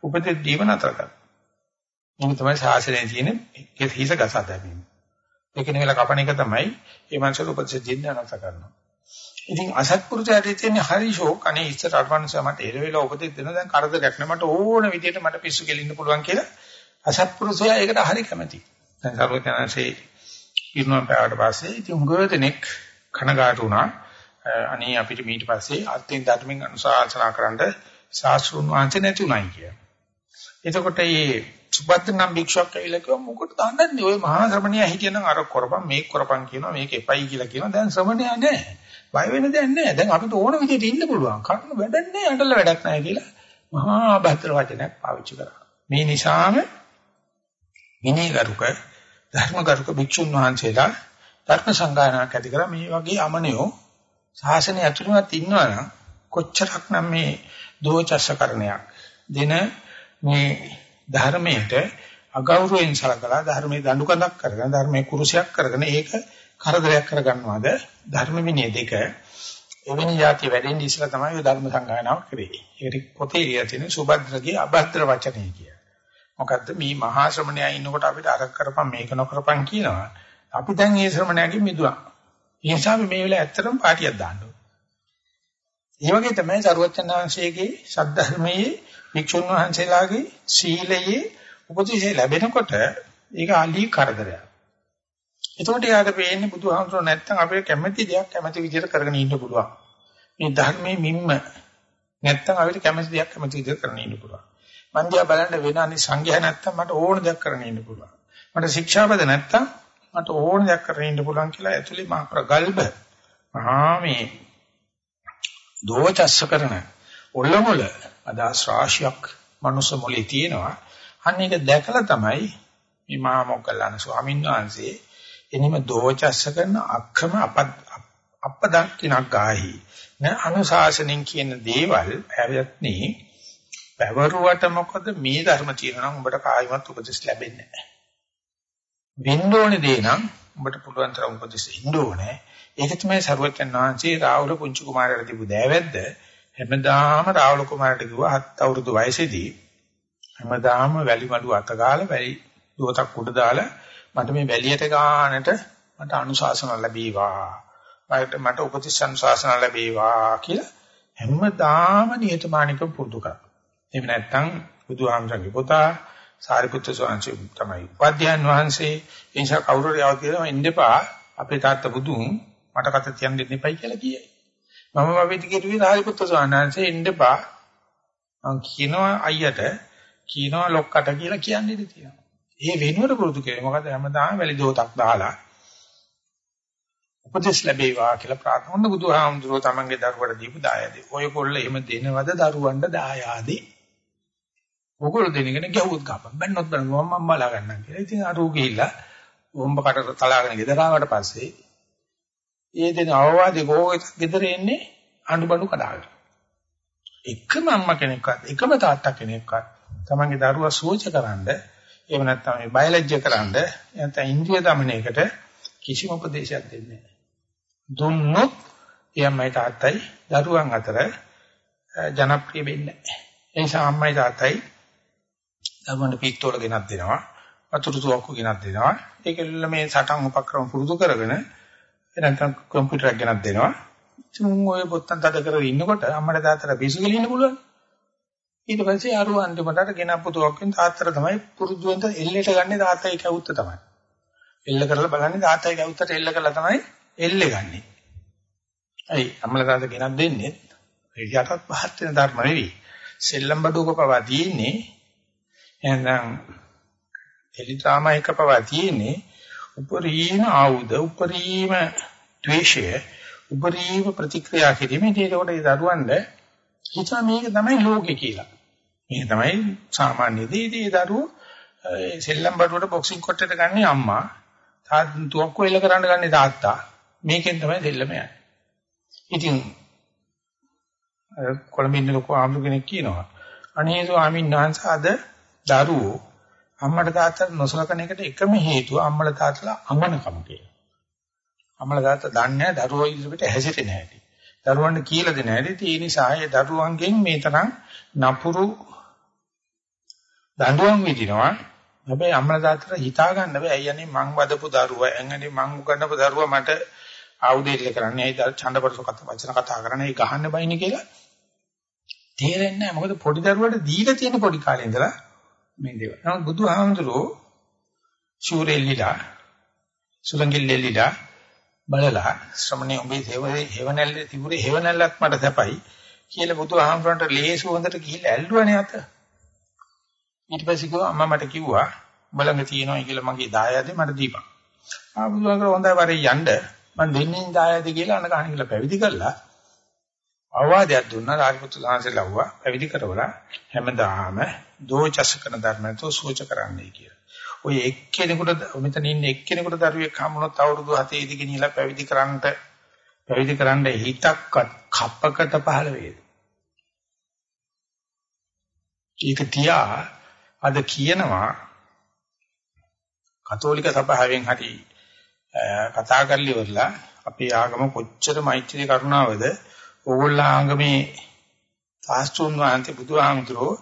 [SPEAKER 1] උපදෙස් දීම නතර කරනවා. මේක තමයි ශාසනයේ තියෙන හිස ගසා දැමීම. ඒක නෙවෙලා කපන එක තමයි මේ මනසට උපදෙස් දෙන්න නතර කරනවා. ඉතින් අසත්පුරුෂයාට තියෙන හරි ෂෝක් අනේ ඉස්සර අඩවන්ස් මට එර වෙලා උපදෙස් දෙන දැන් කරදරයක් නෑ මට ඕන විදියට මට පිස්සු කෙලින්න පුළුවන් කියලා අසත්පුරුෂයා ඒකට හරි කැමතියි. දැන් සර්වඥාන්සේ ඉර්ණම් පැවට පස්සේ ඉතින් උගව දෙනෙක් කනගාටු වුණා. අනේ අපිට ඊට පස්සේ අර්ථයෙන් ධර්මයෙන් අනුශාසනා කරන්න සාස්ෘණ වංශ නැති උනායි කිය. එතකොට මේ සුබද්ද නම් භික්ෂුවක් ඇවිල්ලා කිව්වා මොකට දාන්නන්නේ ඔය මහා ශ්‍රමණයා හිටියනම් අර කරපම් මේක කරපම් කියනවා මේක එපයි කියලා කියනවා දැන් ශ්‍රමණයා නැහැ. බය වෙන දෙයක් නැහැ. දැන් අපිට ඕන විදිහට ඉන්න පුළුවන්. කන්න වැඩක් නැහැ, අඬල වැඩක් නැහැ කියලා මහා භද්‍ර වචනයක් පාවිච්චි කරා. මේ නිසාම විනීගරුක ධර්මගරුක භික්ෂුන් වහන්සේලා ධර්ම සංගායනාවක් ඇති කරා මේ වගේ අමනියෝ ශාසනය ඇතුළතවත් ඉන්නවනම් කොච්චරක් නම් මේ දෝචස්සකරණයක් දෙන මේ ධර්මයට අගෞරවයෙන් සලකලා ධර්මයේ දඬු කඳක් කරගෙන ධර්මයේ කුරුසයක් කරගෙන ඒක කරදරයක් කරගන්නවාද ධර්ම විනය දෙක එවැනි જાති වැඩෙන්නේ ඉස්සලා තමයි ඔය ධර්ම සංගායනාව කරේ. ඒකට පොතේ ඉය තියෙන සුභද්‍රගේ අභද්‍ර වචනේ කිය. මොකද්ද මේ මහා ශ්‍රමණයා ඉන්නකොට අපිට අර කරපම් මේක නොකරපම් කියනවා. අපි දැන් මේ ශ්‍රමණයාගෙන් මිදුණා. ඒ නිසා මේ වෙලාව ඇත්තටම පාටියක් දාන්න ඕනේ. ඒ වගේ තමයි සරුවචනාංශයේ සද්ධර්මයේ වික්ෂුන් වහන්සේලාගේ සීලයේ උපදේශය ලැබෙනකොට ඒක අලි කරදරයක්. එතකොට යාට පේන්නේ බුදුහාමුදුරුවෝ නැත්තම් අපේ කැමැති දෙයක් කැමැති විදිහට කරගෙන ඉන්න පුළුවන්. මේ ධර්මයේ මිම්ම නැත්තම් අපිට කැමැති දෙයක් කැමැති විදිහට කරගෙන ඉන්න පුළුවන්. මන් දිහා බලන්න වෙන අනිත් සංඝයා නැත්තම් මට ඕන දෙයක් කරගෙන ඉන්න පුළුවන්. මට ශික්ෂාපද නැත්තම් මට ඕන දෙයක් කරගෙන ඉන්න පුළුවන් කියලා ඇතුලේ මා ප්‍රගල්භ මහා මේ දෝචස්ස කරන ඔල්ලමුල අදහස් රාශියක් මනුස්ස මොලේ තියෙනවා. අන්න ඒක දැකලා තමයි මේ මහා මොග්ගල්ලාන ස්වාමීන් වහන්සේ එනිම දෝචස්ස කරන අක්‍රම අපදක්කිනක් ගාහි න අනුශාසනෙන් කියන දේවල් ඇවත්නි පැවරුවට මොකද මේ ධර්ම තියෙනවා නම් උඹට කායිමත් උපදෙස් ලැබෙන්නේ නැහැ. වෙන්න ඕනේ දේ නම් උඹට පුළුවන් තරම් උපදෙස් ඉන්න ඕනේ. ඒක තමයි සරුවචන් වහන්සේ රාහුල පුංචි කුමාරයාට තිබු දෑවැද්ද හැමදාම රාහුල කුමාරට කිව්වා හත් අවුරුදු වයසේදී හැමදාම වැලි මඩු අත ගාලා වැලි දුවතක් උඩ දාලා මට මේ වැලියට ගානට මට අනුශාසන ලැබීවා. මට මට උපතිස් අනුශාසන ලැබීවා කියලා හැමදාම නියතමානිකව පුරුදු කරා. එහෙම නැත්නම් බුදුහාමරගේ පුතා සාරිපුත්‍ර ස්වාමීන් තමයි උපාධ්‍යයන් වහන්සේ ඒ නිසා කවුරු හරි ආව කියලා ඉන්නපා අපේ තාත්තා බුදුන් මට කත තියන්න දෙන්න එපයි කියලා කියයි. මම වවිත කිරුවේ සාරිපුත්‍ර ස්වාමීන් වහන්සේ ඉන්නපා මං කියනවා අයියට කියනවා ලොක්කට කියලා කියන්නේ ඉතින් තියෙනවා. ඒ වෙනුවට පුරුදු කරේ මොකද හැමදාම වැලි දෝතක් දාලා උපදෙස් ලැබේවා කියලා ප්‍රාර්ථනා කරන බුදුහාමුදුරුවෝ තමන්ගේ දරුවට දීපු දායාදේ. ඔය කොල්ල එහෙම දෙනවද දරුවන්ට දායාදේ? ඕගොල්ලෝ දෙනගෙන ගැහුවොත් ගහපන්. බැන්නොත් බැන්නවා මම බලා ගන්නම් කියලා. ඉතින් අර ඌ ගිහිල්ලා වොම්බ කට තලාගෙන ගෙදර ආවට පස්සේ ඒ දෙන අවවාදී කෝකෙත් ගෙදර එන්නේ අඬ බඬු කඩාගෙන. එකම අම්මා කෙනෙක්වත් එකම තාත්තා කෙනෙක්වත් තමන්ගේ දරුවා සෝචකරනද එහෙම නැත්නම් මේ බයලජ්‍ය කරනද නැත්නම් ඉන්ද්‍රිය দমনයකට කිසිම උපදේශයක් දෙන්නේ නැහැ. දුන්නොත් එයාමයි තාත්තයි දරුවන් අතර ජනප්‍රිය වෙන්නේ නැහැ. ඒ නිසා අම්මයි තාත්තයි දරුවන්ට පිටතෝල ගෙනත් දෙනවා. වතුරු තුවක්කු ගෙනත් දෙනවා. ඒකෙල්ල මේ සටන් උපක්‍රම පුරුදු කරගෙන නැත්නම් කම්පියුටරයක් ගෙනත් දෙනවා. ඉතින් ඔය පොත්තන් තද කරගෙන ඉන්නකොට අම්මට තාත්තට පිසු ගෙලින්න පුළුවන්. ඊට පස්සේ අරු අන්තිමට ගෙනපු තුවක්කෙන් තාත්තට තමයි පුරුදුවෙන්ද එල්ලේට ගන්නේ තාත්තයි කැවුත්ත තමයි. එල්ල කරලා බලන්නේ තාත්තයි කැවුත්තට එල්ල කරලා තමයි එල්ලේ ගන්නෙ. ඇයි අම්මලා තාත්තා ගෙනත් දෙන්නේ යටත් පහත් වෙන ධර්ම නෙවෙයි. සෙල්ලම් බඩුවක පවා තියෙන්නේ එහෙනම් එලිතාමයක පවා තියෙන්නේ උපරිම ආයුධ උපරිම ද්වේෂය උපරිම ප්‍රතික්‍රියා කිරීමේ ඒකට ඒ දරුවන්ට හිතා මේක තමයි ලෝකේ කියලා. මේක තමයි සාමාන්‍ය දේ. ඒ දරුවෝ සෙල්ලම් බඩුවට බොක්සිං කොට්ටේට ගන්නේ අම්මා. තාත්තා තුවක්කුව එල්ල කරන්න ගන්නේ තාත්තා. මේකෙන් තමයි දෙල්ලම යන්නේ. ඉතින් කොළඹින් ලොකු ආම්දු කෙනෙක් කියනවා අනේ ස්වාමීන් වහන්සේ අද දරුවෝ අම්මට තාත්තට නොසලකන එකට එකම හේතුව අම්මල තාත්තලා අමනකම කියලා. අම්මල තාත්තා දන්නේ දරුවෝ ඉදිරියට හැසිරෙන්නේ නැහැ. දරුවන්ට කියලා දෙන්නේ නැහැ. ඒ නිසා ඒ දරුවන්ගෙන් මේ තරම් නපුරු දඬුවම් විදිනවා. හැබැයි අම්මලා තාත්තලා හිතා ගන්න බෑ. අයියනේ මං වදපු දරුවා, එංගනේ මං උගන්නපු දරුවා මට ආයුධ ඉල්ල කරන්නේ. ඒ ඡන්දපරස කතා වචන කතා කරන්නේ. ඒ ගහන්න බයිනේ කියලා තේරෙන්නේ නැහැ. මොකද පොඩි දරුවට දීලා තියෙන පොඩි කාලේ ඉඳලා මේ දේවල්. නමුත් බුදුහාමුදුරෝ ශූරෙල්ලිලා සුලංගිල්ලෙල්ලිලා බලලා ශ්‍රමණේ උඹේ හේවනේ හේවණල්ලේ තිබුණේ හේවණල්ලක් මට සැපයි කියලා බුදුහාමුදුරන්ට ලේසු හොඳට ගිහිල්ලා ඇල්ලුවානේ අත. ඊට පස්සේ කිව්වා අම්මා මට කිව්වා බලංග තියෙනවා කියලා මගේ දායාදේ මට දීපන්. ආ බුදුහාමුදුර හොඳයි වරේ යන්න මම දෙන්නේ දායාදේ කියලා අන කහන කියලා පැවිදි කළා. අවවාදයක් දුන්නා රාජපුත්‍ර සාංශේ ලව්වා පැවිදි කරවලා හැමදාම දෝචස කරන ධර්මතෝ සෝච කරන්නයි කියලා. ඔය එක්කෙනෙකුට මෙතන ඉන්න එක්කෙනෙකුට දරුවෙක් හම්බුනොත් අවුරුදු 7 ඉදි ගෙනියලා පැවිදි කරන්නට පැවිදි කරන්න හිතක්වත් කප්පකට පහළ වේද. ඒක තියා අද කියනවා කතෝලික සභාවෙන් හරි කතා කරලි වරලා අපේ ආගම කොච්චර මෛත්‍රී කරුණාවද ඕගොල්ලෝ ආගමේ සාස්ත්‍රුන් වහන්සේ බුදුහාමුදුරෝ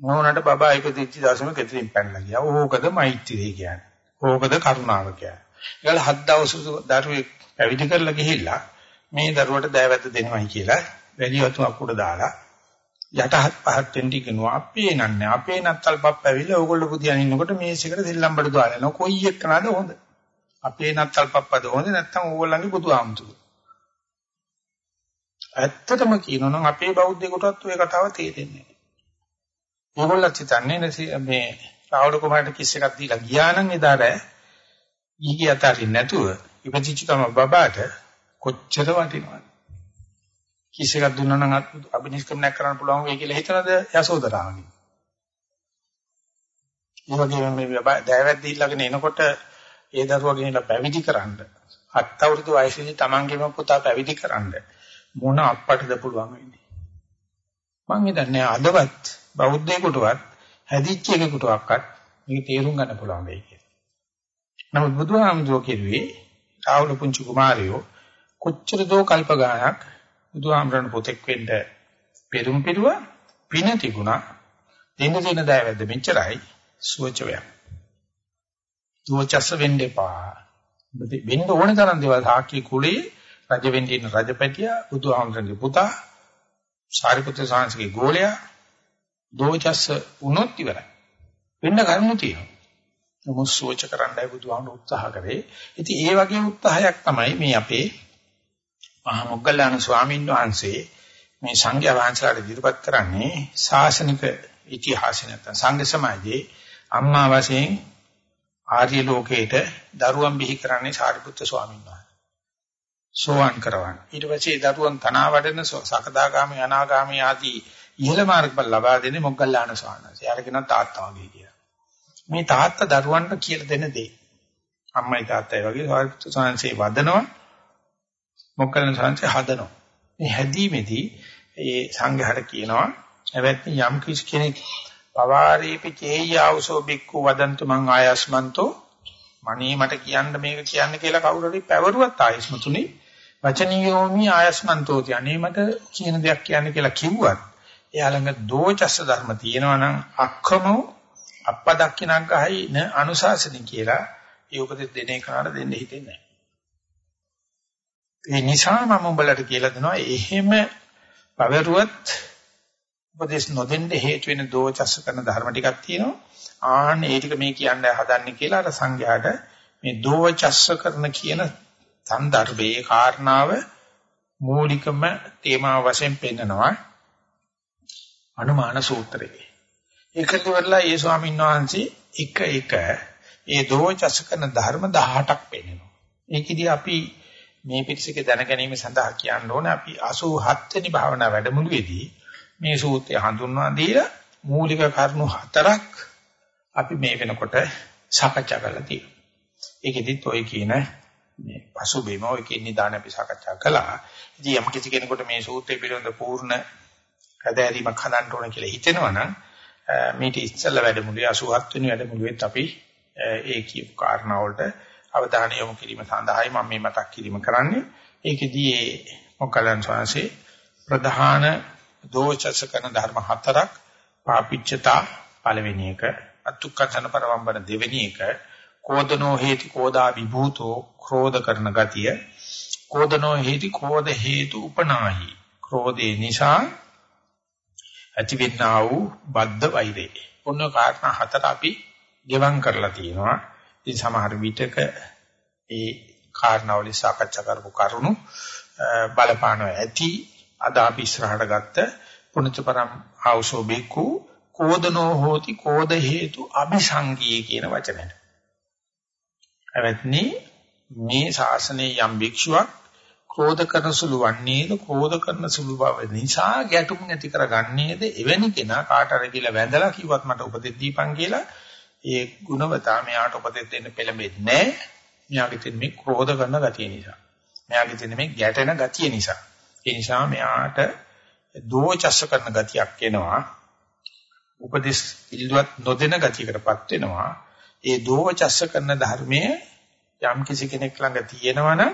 [SPEAKER 1] මොහොනට බබා ඉපදිච්ච දවසම කෙතරින් පැනලා ගියා. ඕකද මෛත්‍රිය කියන්නේ. ඕකද කරුණාව කියන්නේ. ඒකල හත් දවස් දරුවෙක් පැවිදි කරලා ගිහිල්ලා මේ දරුවට දෑවැද්ද දෙනවයි කියලා වැඩි වතුක් උඩ දාලා යටහත් පහත් වෙන්න ඉගෙනුවා. අපේ නන්නේ අපේ නත්තල් පප් ඇවිල්ලා ඕගොල්ලෝ පුදියන් ඉන්නකොට මේසෙකට දෙල්ලම් බඩු දාලා යනවා. කොයි එක්කනද හොඳ? අපේ නත්තල් පප්පද හොඳ නැත්නම් ඕගොල්ලන්ගේ බුදුහාමුදුරු. ඇත්තටම කියනොනම් අපේ බෞද්ධයෙකුටත් ওই කතාව තේරෙන්නේ නැහැ. ඕගොල්ලොත් හිතන්නේ මේ රාහුල කුමාරට කිස් එකක් දීලා ගියා නම් එදාට ඊගේ අතරින් නැතුව ඉපදිච්ච තම බබාට කොච්චර වටිනවද කිස් එකක් දුන්නා නම් අභිනිෂ්ක්‍මණය කරන්න පුළුවන් වෙයි කියලා හිතනද යසෝදරාවගේ. ඒ වගේම මේ දෑවැද්ද ඉල්ලගෙන එනකොට ඒ දරුවා ගෙනලා පැවිදි කරන්න හත් අවුරුදු වයසේදී තමන්ගේම පුතා පැවිදි කරන්න මොන අප්පටද පුළුවන් වෙන්නේ. මං හිතන්නේ අදවත් බෞද්ධයෙකුටවත් හැදිච්ච එකෙකුටවත් මේක තේරුම් ගන්න පුළුවන් වෙයි කියලා. නමුත් බුදුහාමුදුරුවෝ කිව්වේ රාහුල පුංචි කුමාරයෝ කොච්චර දෝ කල්ප ගානක් බුදුහාමරණ පොතෙක් වෙන්න පෙරුම් පිරුවා පින තිබුණා දෙන්න දෙන දයවැද්ද මෙච්චරයි සුවචවයක්. දුවචස්ස වෙන්න එපා. වෙන්න ඕන තරම් දේවල් සාක්ෂි කුලේ රජ වෙන්න ඉන්න රජපැටියා බුදුහාමරණගේ පුතා සාරිපුත්‍ර සාංශගේ ගෝලයා දුවචස්ස වුණොත් ඉවරයි. වෙන්න කරුණු තියෙනවා. නමුත් සෝච කරන්නයි බුදුහාමුදුරු උත්සාහ කරේ. ඉතින් ඒ වගේ උත්සාහයක් තමයි මේ අපේ මහා මොග්ගල්ලාන ස්වාමීන් වහන්සේ මේ සංඝයා වහන්සේලාට ඉදිරිපත් කරන්නේ ශාසනික ඉතිහාසය නැත්නම් සංඝ සමාජයේ අම්මා වශයෙන් ආර්ය ලෝකේට දරුවන් බිහි කරන්නේ සාරිපුත්‍ර ස්වාමීන් වහන්සේ. සෝවන් කරවන්න. ඊට පස්සේ දරුවන් තනවා වඩන සකදාගාමී අනාගාමී ආදී ඉහළ මාර්ගඵල ලබා දෙන්නේ මොග්ගල්ලාන ස්වාමීන් වහන්සේ. යාර තාත්තා වගේ කියලා. මේ තාත්තා දරුවන්ට කියලා දෙන දේ. අම්මයි තාත්තයි වගේ සාරිපුත්‍ර ස්වාමීන් වදනවා මොග්ගල්ලාන ස්වාමීන් හදනවා. මේ හැදීමේදී ඒ සංඝහට කියනවා එවැත්නි යම් කිසි කෙනෙක් පවාරීපි චේයාවසෝ බික්කු වදන්තු මං ආයස්මන්තෝ මණී මට කියන්න මේක කියන්න කියලා කවුරු හරි පැවරුවත් ආයස්මතුනේ වචනියෝමි ආයස්මන්තෝති අනේ මට කියන දෙයක් කියන්න කියලා කිව්වත් එයා ළඟ දෝචස්ස ධර්ම තියෙනවා නම් අක්ඛමෝ අප්පදක්කිනක් ගහයි න අනුශාසනික කියලා ඒ උපදෙස් දෙන එකට දෙන්න හිතෙන්නේ නැහැ. ඒ නිසා මම උඹලට කියලා දෙනවා එහෙම පවරුවත් උපදෙස් නොදෙන්න හේතු වෙන දෝචස්ස කරන ධර්ම ටිකක් තියෙනවා. ආන්න ඒ ටික මේ කියන්න හදන්නේ කියලා අර සංඝයාට මේ දෝචස්ස කරන කියන සන්දර්භයේ කාරණාව මූලිකම තේමාව වශයෙන් පෙන්නනවා අනුමාන සූත්‍රයේ. ඒකත් ඉවරලා ඒ ස්වාමීන් වහන්සේ එක එක ඒ දෝචස්ස කරන ධර්ම 18ක් පෙන්නනවා. ඒකෙදී අපි මේ පිටසක දැනගැනීම සඳහා කියන්න ඕනේ අපි 87 වෙනි භාවනා වැඩමුළුවේදී මේ සූත්‍රය හඳුන්වා දීලා මූලික කරුණු හතරක් අපි මේ වෙනකොට සාකච්ඡා කරලා තියෙනවා. ඒකෙදිත් ඔය කියන මේ පසුබිම ඔය කියන නිදාන අපි සාකච්ඡා කළා. ඉතින් යම් කිසි කෙනෙකුට මේ සූත්‍රය පිළිබඳ පූර්ණ හැදෑරීමක් හදන්න ඕන කියලා හිතෙනවනම් මේටි ඉස්සෙල්ලා වැඩමුළුවේ 87 වෙනි වැඩමුළුවේත් අපි ඒ කියපු කාරණා වලට අවධානය යොමු කිරීම සඳහායි මම මේ මතක් කිරීම කරන්නේ. ඒකෙදී ඒ මොකලන් ශාසයේ ප්‍රධාන දෝචස කරන ධර්ම හතරක් පාපිච්චතා පළවෙනි එක අතුක්කසන පරවම්බන දෙවෙනි එක කෝදනෝ හේති කෝදා විභූතෝ ක්‍රෝධ කරන ගතිය. කෝදනෝ හේති ක්‍රෝධ හේතු උපනාහි. ක්‍රෝධේ නිසා ඇතිවෙනා වූ බද්ධ වෛරේ ඔන්න කාරණා හතර අපි ගෙවම් කරලා තියෙනවා. ඉතින් සමහර විටක ඒ කාරණාවලින් සාකච්ඡා කරපු කරුණු බලපානවා ඇති. අද අපි ඉස්සරහට ගත්ත පුණ්‍යපරම් ආවසෝ බිකු කෝදනෝ හෝති කෝද හේතු අபிසංගී කියන වචනයට. එවත්නි මේ ශාසනයේ යම් භික්ෂුවක් ක්‍රෝධ කරන සුළු වන්නේද ක්‍රෝධ කරන සුළු බව නිසා ගැටුම් ඇති කරගන්නේද එවැනි කෙනා කාට හරි කියලා වැඳලා කිව්වත් මට උපදෙස් දීපන් කියලා ඒ ගුණවතා මෙයාට උපදෙස් දෙන්න පෙළඹෙන්නේ නැහැ. මෙයාගේ තියෙන මේ ක්‍රෝධ කරන ගතිය නිසා. මෙයාගේ තියෙන මේ ගැටෙන ගතිය නිසා. ඒ නිසා මෙයාට දෝචස්ස කරන ගතියක් එනවා. උපදේශ ඉල්ලුවත් නොදෙන ගතියකටපත් වෙනවා. ඒ දෝචස්ස කරන ධර්මයේ යම් කිසි කෙනෙක් ළඟ තියෙනවනම්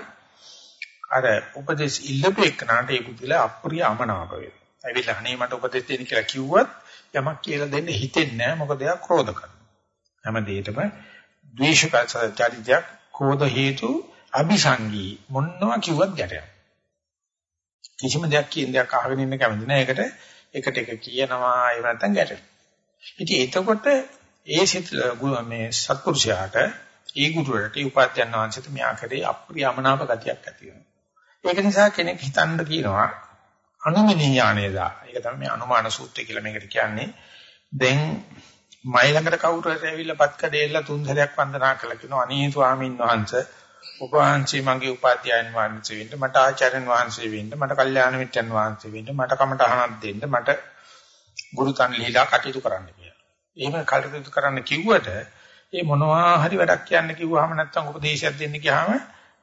[SPEAKER 1] අර උපදේශ ඉල්ලපු එකනට ඒ පුදුල අප්‍රිය අමනාප වෙනවා. ඇවිල්ලා අනේ මට උපදෙස් දෙන්න කියලා කිව්වත් යමක් කියලා දෙන්න හිතෙන්නේ නැහැ. මොකද එයා ක්‍රෝධ කරනවා. හැම දෙයකම ද්වේෂක චරිතයක් ක්‍රෝධ හේතු අபிසංගී මොනවා කිව්වත් ගැටයක්. කිසිම දෙයක් කියන දෙයක් අහගෙන ඉන්න කැමති නෑ. ඒකට එකට එක කියනවා එහෙම නැත්නම් ගැටෙනවා. ඉතින් එතකොට ඒ සිත මේ සත්පුරුෂයාට ඒ ගුරුවරට ඒ උපාධ්‍යයන් වහන්සේට මෙයා කරේ අප්‍රියමනාප ගතියක් ඇති වෙනවා. ඒක නිසා කෙනෙක් හිතන්න කියනවා අනුමනීයානේදා. ඒක තමයි අනුමාන සූත්‍රය කියලා මේකට කියන්නේ. දැන් මයි ළඟට කවුරු හරි ඇවිල්ලා පත් කඩේලා තුන් සැරයක් වන්දනා කළා කියනවා අනේ ස්වාමීන් වහන්සේ උපවාංශී මගේ උපාධ්‍යයන් වහන්සේ වෙන්න මට ආචාර්යන් වහන්සේ වෙන්න මට කල්යාණ මිත්‍රයන් වහන්සේ වෙන්න මට කමටහනක් දෙන්න මට ගුරුතන් ලිහිලා කටයුතු කරන්න කියලා. එහෙම කටයුතු කරන්න කිව්වට ඒ මොනවා හරි වැඩක් කියන්න කිව්වහම නැත්තම් උපදේශයක් දෙන්න ගියාම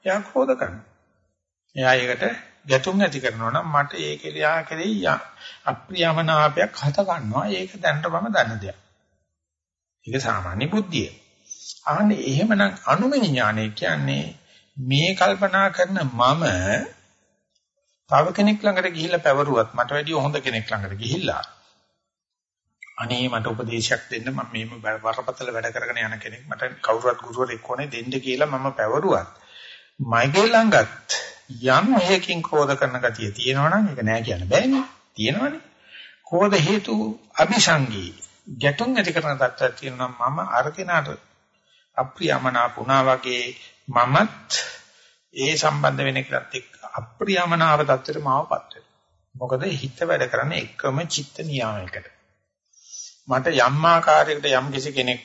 [SPEAKER 1] එයා ක්‍රෝධ කරනවා. එයා ඒකට ගැටුම් ඇති කරනවා නම් මට ඒකේ යා කෙරෙහි අප්‍රියමනාපයක් හත ගන්නවා. ඒක දැනට මම දන්න දෙයක්. ඒක සාමාන්‍ය බුද්ධිය. අහන්නේ එහෙමනම් අනුමෙනි ඥානය කියන්නේ මේ කල්පනා කරන මම තව කෙනෙක් ළඟට ගිහිල්ලා පැවරුවත් මට වැඩිය හොඳ කෙනෙක් ළඟට ගිහිල්ලා අනේ මට උපදේශයක් දෙන්න මම මේ වරපතල වැඩ කරගෙන යන කෙනෙක්. මට කවුරුත් ගුරුවරයෙක් ඕනේ දෙන්න කියලා මම පැවරුවත් මගේ ළඟත් යම් හේකින් ක්‍රෝධ කරන ගතිය තියෙනවනම් ඒක නෑ කියන්න බෑනේ. තියෙනවනේ. ක්‍රෝධ හේතු අபிසංගී. ගැටුම් ඇති කරන තත්ත්වයක් තියෙනවා මම අරකිනාට අප්‍රියමනාපුණා වගේ මමත් ඒ සම්බන්ධ වෙන එකත් එක්ක අප්‍රියමනාව තත්ත්වෙට මාවපත් වෙනවා මොකද හිත වැඩ කරන්නේ එකම චිත්ත නියාමයකට. මට යම් ආකාරයකට යම් කිසි කෙනෙක්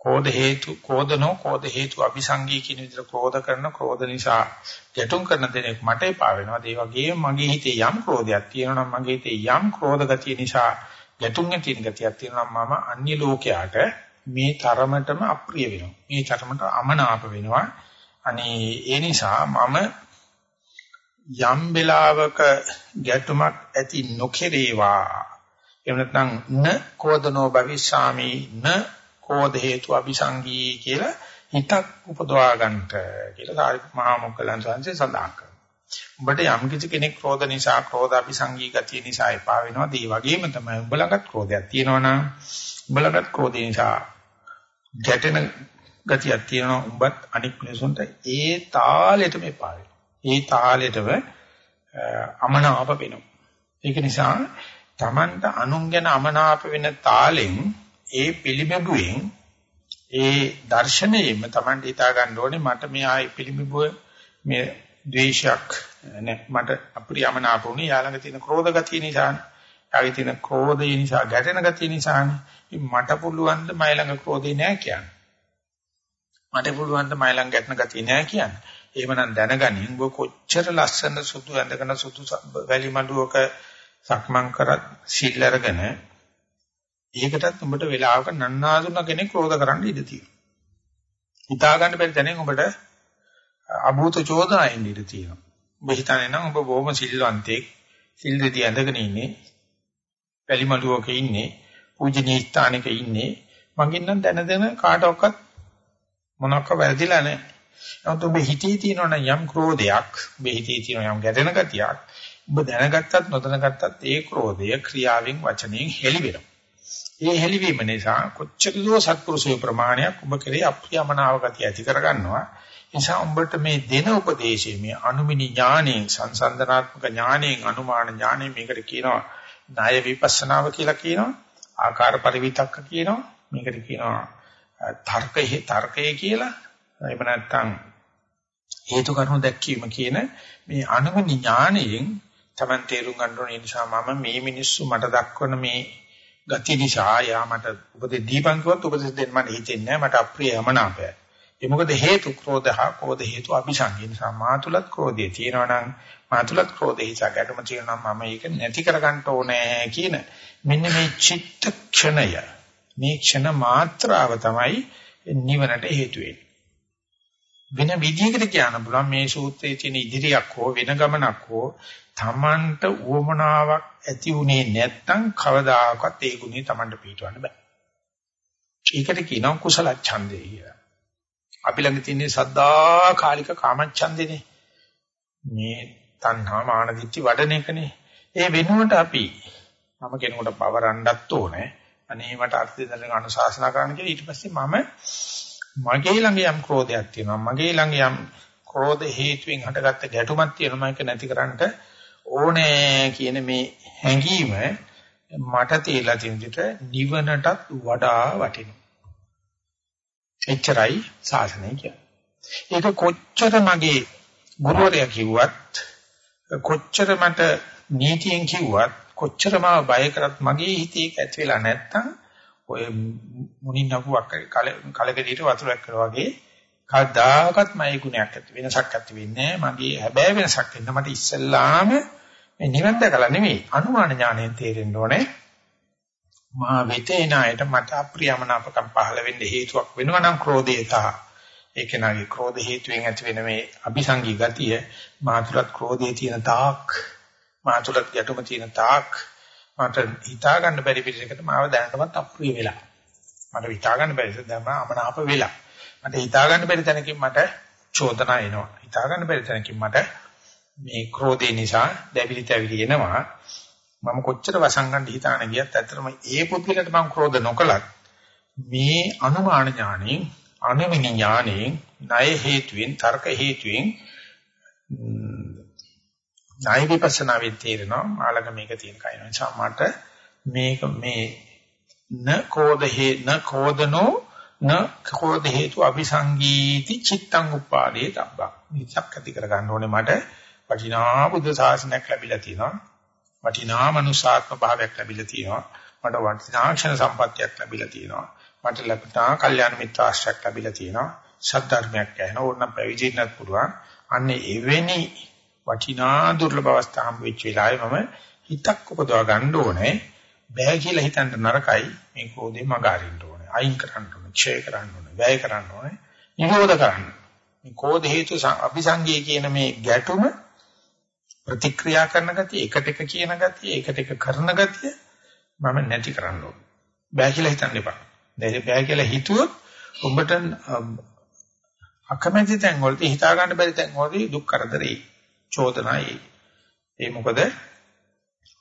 [SPEAKER 1] කෝධ හේතු කෝධනෝ කෝධ හේතු අபிසංගී කියන විදිහට ක්‍රෝධ කරන ක්‍රෝධ නිසා ගැටුම් කරන දෙනෙක් මට එපා වෙනවා. ඒ වගේම මගේ හිතේ යම් ක්‍රෝධයක් තියෙනවා නම් මගේ හිතේ යම් ක්‍රෝධ ගතිය නිසා ගැටුම් ඇති වෙන ගතියක් තියෙනවා මම අන්‍ය ලෝකයට මේ තරමටම අප්‍රිය වෙනවා. මේ තරමට අමනාප වෙනවා. අනේ ඒ නිසා මම යම් වෙලාවක ගැටුමක් ඇති නොකෙරේවා එහෙම නැත්නම් න කෝදනෝ භවිෂාමි න කෝද හේතු අபிසංගී කියලා හිතක් උපදවා ගන්නට කියලා සාරිප මහා මොග්ගලන් සංසේ සඳහන් කරනවා. උඹට යම් කිසි කෙනෙක් ක්‍රෝධ නිසා ක්‍රෝධ අபிසංගී ගතිය නිසා එපා වෙනවා. ඒ වගේම තමයි උඹ ළඟත් ක්‍රෝධයක් තියෙනවනම් උඹ ළඟත් ක්‍රෝධය නිසා ගැටෙන ගතියක් තියෙනවා. උඹත් අනික් මිනිසුන්ට ඒ තාලෙටම එපා වෙනවා. ඒ තාලෙටම අමනාප වෙනවා. ඒක නිසා Tamanta අනුන් ගැන අමනාප වෙන තාලෙන් ඒ පිළිඹුවෙන් ඒ දර්ශනයෙම Tamanta හිතා ගන්න ඕනේ මට මේ ආයි පිළිඹුව මේ ද්වේෂයක් නේ මට අප්‍රියමනාප වුණේ යාළඟ තියෙන ක්‍රෝධ ගතිය නිසානේ. යාගේ තියෙන ක්‍රෝධය නිසා ගැටෙන ගතිය නිසානේ. මට පුළුවන් ද මයි ළඟ ක්‍රෝධේ නෑ කියන්නේ. මට පුළුවන් ද මයි ළඟ ගැටෙන ගතිය නෑ කියන්නේ. එහෙමනම් දැනගනින් ඔබ කොච්චර ලස්සන සුදු ඇඳගෙන සුදු වැලි මඩුවක සක්මන් කරත් සිල් අරගෙන ඒකටත් උඹට වෙලාවක නන්නාඳුන කෙනෙක් ක්‍රෝධ කරන්න ඉඩ තියෙනවා. හිතා ගන්න බැරි තැනින් උඹට අභූත චෝදනාවෙන් ඉඩ තියෙනවා. ඔබ හිතන්නේ නම් ඔබ බොහොම සිල්වන්තයෙක් සිල් දෙතිය ඇඳගෙන ඉන්නේ පැලිමලුවක ඉන්නේ පූජනීය ස්ථානයක ඉන්නේ මගෙන් නම් දැන දැන කාටවත් මොනක්ක වැරදිලා නැහැ. නමුත් ඔබ හිතේ තියෙන යම් ක්‍රෝධයක් ඔබ හිතේ තියෙන යම් ගැටෙන ගතියක් ඔබ දැනගත්තත් නොදැනගත්තත් ඒ ක්‍රෝධය ක්‍රියාවෙන් වචනයෙන් හෙළි වෙනවා. ඒ හෙළිවීම නිසා කොච්චර දෝ සත්පුරුෂය ප්‍රමාණයක් ඔබ කෙරේ අප්‍රියමනාව ගතිය ඇති කරගන්නවා. නිසා උඹට මේ දෙන උපදේශයේ මේ අනුමිනි ඥාණයෙන් සංසන්දනාත්මක ඥාණයෙන් අනුමාන ඥාණයෙන් මේකට කියනවා ණය විපස්සනාව කියලා කියනවා. ආකාර පරිවිතක්ක කියනවා. මේකට කියනවා තර්කයේ තර්කය කියලා. එහෙම නැත්නම් හේතු කරුණු දැක්වීම කියන මේ අනුමිනි ඥාණයෙන් Taman තේරුම් ගන්න ඕනේ නිසා මම මේ මිනිස්සු මට දක්වන මේ ගති නිසා යා මට උපදෙස් දීපන් කිව්වොත් උපදෙස් දෙන්න මට හිතෙන්නේ නැහැ මට අප්‍රිය යමනාපය. ඒ මොකද හේතු ක්‍රෝධහ ක්‍රෝධ හේතු අபிසංගය නිසා මාතුලත් ක්‍රෝධය තියෙනවා නම් මාතුලත් ක්‍රෝධය නිසා ගැටම තියෙනවා මම ඒක නැති කරගන්න ඕනේ කියන මෙන්න මේ චිත්තක්ෂණය මේ ක්ෂණ මාත්‍රාව තමයි නිවනට හේතු වෙන්නේ. වෙන විදිහකට කියන්න පුළුවන් මේ සූත්‍රයේ තියෙන ඉදිරියක් හෝ වෙන ගමනක් හෝ Tamanට උවමනාවක් ඇති උනේ නැත්නම් කවදාකවත් ඒ ගුණේ Tamanට පිටවන්න බෑ. ඒකට කියනවා කුසල ඡන්දේ කියලා. අපි ළඟ තියෙන සද්දා කාලික කාමච්ඡන්දේනේ. මේ තණ්හා මාන දිට්ඨි වඩන එකනේ. ඒ වෙනුවට අපි මම කෙනෙකුට පවරන්නත් ඕනේ. අනේ මට අර්ථය දැනගන්න අනුශාසනා කරන්න කියලා ඊට පස්සේ මම මගේ ළඟ යම් ක්‍රෝධයක් තියෙනවා. මගේ ළඟ යම් ක්‍රෝධ හේතුවෙන් හටගත්ත ගැටුමක් තියෙනවා. මේක නැතිකරන්න ඕනේ කියන මේ හැඟීම මට තියලා තියෙන විදිහට නිවනටත් වඩා වටිනවා. එච්චරයි සාසනය කියන්නේ. ඒක කොච්චර මගේ ගුරුවරයා කිව්වත් කොච්චර මට නීතියෙන් කිව්වත් කොච්චර මාව බය කරත් මගේ හිතේ ඒක ඇති වෙලා නැත්තම් ඔය මුණින් නපුවක් කලකදීට වතුරක් කරා වගේ කවදාකවත් මගේ ගුණයක් ඇති වෙනසක් ඇති වෙන්නේ මගේ හැබැයි වෙනසක් වෙන්න මට ඉස්සල්ලාම මේ නිවන් දැකලා නෙමෙයි. අනුමාන ඥාණයෙන් තේරෙන්න ඕනේ. මා වෙතේනායට මට අප්‍රියමනාපකම් පහළ වෙන්න හේතුවක් වෙනවා නම් ක්‍රෝධය තහ ඒක නාගේ ක්‍රෝධ හේතුවෙන් ඇති වෙන මේ අபிසංගී ගතිය මාතුලත් ක්‍රෝධයේ තියෙන තාක් මාතුලත් ගැටුම තියෙන තාක් මට හිතා ගන්න බැරි පිළිසකට මාව දැනටමත් අප්‍රිය වෙලා. මට හිතා ගන්න බැරි දැන් අමනාප වෙලා. මට හිතා ගන්න බැරි තැනකින් මට චෝදනා එනවා. හිතා ගන්න බැරි තැනකින් මට මේ ක්‍රෝධය නිසා දැවිලි තැවිලි එනවා. මම කොච්චර වසංගන්න හිතාන ගියත් ඇත්තටම ඒ පුද්ගලට මම ක්‍රෝධ නොකලත් මේ අනුමාන ඥාණයෙන් අනමින ඥාණයෙන් ණය හේතුවෙන් තර්ක හේතුවෙන් ණය විපස්සනා වෙතේරනවා මාළක මේක තියෙන කය නිසා මට මේක මේ න කෝද හේ න කෝදනෝ න කෝද හේතු අபிසංගීති චිත්තං උපාදේ තබ්බා මේක ඇති කර ගන්න ඕනේ මට වටිනා බුද්ධ ශාසනයක් ලැබිලා තියෙනවා වටිනා මනුෂ්‍යාත්ම භාවයක් ලැබිලා තියෙනවා. මට වටිනා ක්ෂණ සම්පත්තියක් ලැබිලා තියෙනවා. මට ලැබුණා කල්යාණ මිත්‍ර ආශ්‍රයක් ලැබිලා තියෙනවා. සද්ධර්මයක් ඇහෙන ඕනනම් පැවිදින්නත් පුළුවන්. අන්න එවැනි වටිනා දුර්ලභ අවස්ථා හම් වෙච්ච වෙලාවේ මම හිතක් උපදවා ගන්න ඕනේ. බෑ කියලා හිතන්න නරකයි. මේ කෝදේ මග අරින්න ඕනේ. අයින් කරන්න ඕනේ. ක්ෂය කරන්න ඕනේ. වැය කරන්න ඕනේ. නිරෝධ කරන්න. මේ කෝධ හේතු අபிසංගයේ කියන මේ ගැටුම ප්‍රතික්‍රියා කරන ගතිය, එකට එක කියන ගතිය, එකට එක කරන ගතිය මම නැති කරන්න ඕනේ. බෑ කියලා හිතන්න එපා. දැන් බෑ කියලා හිතුවොත් ඔබට අකමැති තැන් වලදී හිතා ගන්න බැරි තැන් වලදී දුක් කරදරේ, චෝදනායි. ඒ මොකද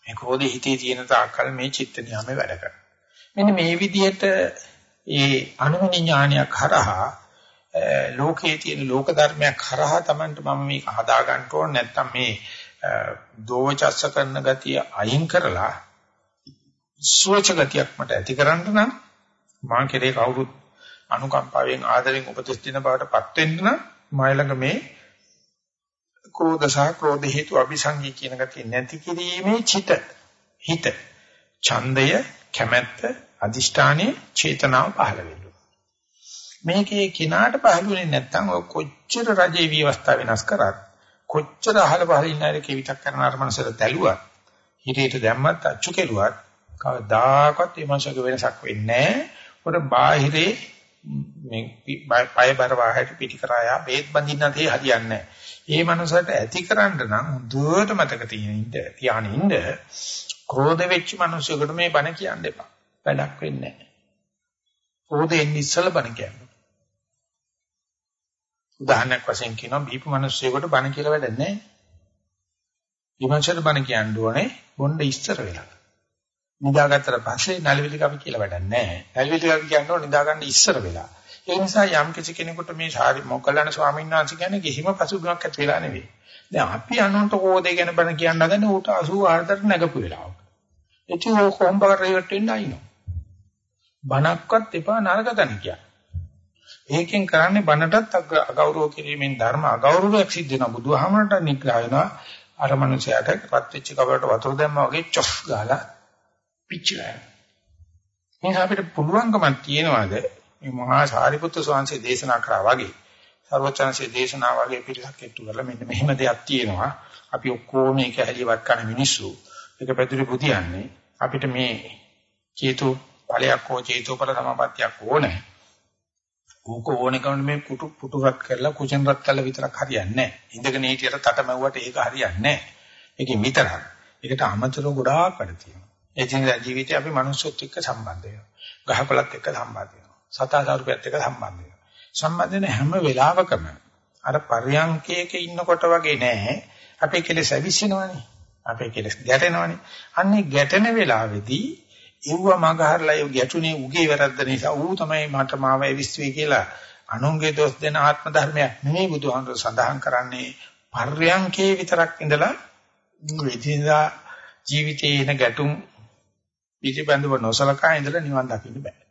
[SPEAKER 1] මේ කෝදේ හිතේ තියෙන තාක්කල් මේ චිත්ත නියමේ වැඩ කරනවා. මෙන්න මේ විදිහට ඒ අනුමින ඥානයක් හරහා ලෝකයේ තියෙන ලෝක ධර්මයක් හරහා Tamanට මම මේක හදා ගන්න ඕන නැත්නම් මේ දෝවචස්ස කරන ගතිය අයින් කරලා සුවච ගතියක් මට ඇති කරන්න නම් මා කෙරේ කවුරුත් අනුකම්පාවෙන් ආදරෙන් උපදෙස් දෙන බවටපත් වෙන්න නම් මයි ළඟ මේ ක්‍රෝධ සහ ක්‍රෝධ හේතු අபிසංගී කියන ගතිය නැති කිරීමේ චිත හිත ඡන්දය කැමැත්ත අදිෂ්ඨානයේ චේතනාව පහළ වෙනවා මේකේ කිනාට පහළුනේ නැත්නම් ඔය කොච්චර රජේ විවස්ථා වෙනස් කරත් කොච්චර අහල පහල ඉන්න අය කෙවිතක් කරන අර මනසට තැළුවත් හිතේට දැම්මත් අච්චු කෙරුවත් කවදාකවත් මේ මනසක වෙනසක් වෙන්නේ නැහැ. උඩ බාහිරේ මේ පය බර වාහයට පිටි කරා යා බේත් බඳින්න තේ හරියන්නේ නැහැ. ඒ මනසට ඇතිකරන්න නම් දුවට මතක තියෙනින්න තියාගෙන ඉන්න ක්‍රෝධ වෙච්ච මිනිසෙකුට මේ බණ කියන්න එපා. වැඩක් වෙන්නේ නැහැ. ක්‍රෝධයෙන් ඉස්සල බණ කියන්න. උදාහරණයක් වශයෙන් කියනවා බීපු මිනිස්සුයෙකුට බණ කියලා වැඩක් නැහැ. විමර්ශන බණ කියන්න ඕනේ බොණ්ඩ ඉස්තර වෙලා. නිදාගත්තට පස්සේ නලිවිලි කවි කියලා වැඩක් නැහැ. නලිවිලි කවි කියන්න ඕනේ නිදා ගන්න ඉස්සර වෙලා. ඒ නිසා යම් කිසි කෙනෙකුට මේ ශාරි මොකලන ස්වාමීන් වහන්සේ කියන්නේ කිසිම පසුබිමක් ඇති වෙලා නෙවෙයි. දැන් අපි අනුන්ට කෝදේ ගැන බණ කියන්න හදන්නේ ඌට 88ට නැගපු වෙලාවක. එචි ඕ කොම්බකට ඉවත් වෙන්න අයිනෝ. බණක්වත් එපා නරක තැන කියන්නේ. ඒකෙන් කරන්නේ බණටත් අගෞරව කිරීමෙන් ධර්ම අගෞරවයක් සිද්ධ වෙනවා. බුදුහාමරට නිග්‍රහ වෙනවා. අර මනුස්සයාට පත් වෙච්ච කවරට වතුර දැම්මා වගේ චොෆ් ගාලා පිච්චිලා. මේ අපිට පුළුවන්කමක් තියනවාද මේ මහා සාරිපුත්‍ර ස්වාමීන් දේශනා කරා වගේ සර්වචන්සේ දේශනා වගේ පිළිසක් එක්තු කරලා මෙන්න මෙහෙම දෙයක් තියෙනවා. අපි ඔක්කොම මේක හැලියවත් කරන මිනිස්සු. ඒක පැදුරු බුදියන්නේ අපිට මේ චේතු ඵලයක් හෝ චේතෝපල සමාපත්තියක් ඕනේ. ඌක ඕනේ කවන්න මේ පුටු පුටුවත් කරලා කුචන් රත් කරලා විතරක් හරියන්නේ නැහැ. ඉඳගෙන හිටියට තටමැව්වට ඒක හරියන්නේ නැහැ. ඒකෙන් විතරක්. ඒකට අමතරව ගොඩාක් වැඩ තියෙනවා. ඒ ජීවිත ජීවිතේ අපි මනුස්සයත් එක්ක සම්බන්ධ වෙනවා. ගහකොළත් එක්ක සම්බන්ධ වෙනවා. සතාදාරුපයත් එක්ක සම්බන්ධ වෙනවා. සම්බන්ධ වෙන හැම වෙලාවකම අර පර්යංකයක ඉන්නකොට වගේ නෑ. අපේ කෙලෙස් ඇවිස්සෙනවනේ. අපේ කෙලෙස් ගැටෙනවනේ. අන්නේ ගැටෙන වෙලාවේදී ඉව්ව මගහරලා ඒ ගැටුනේ උගේ වැරද්ද නිසා ඌ තමයි මට මාව එවිස්තුවේ කියලා අනුන්ගේ දොස් දෙන ආත්ම ධර්මයක් නෙමෙයි බුදුහාමුදුර සඳහන් කරන්නේ පර්යංකේ විතරක් ඉඳලා විදිනා ජීවිතේ එන ගැටුම් පිටිබඳව නොසලකා ඉඳලා නිවන් දකින්න බෑ.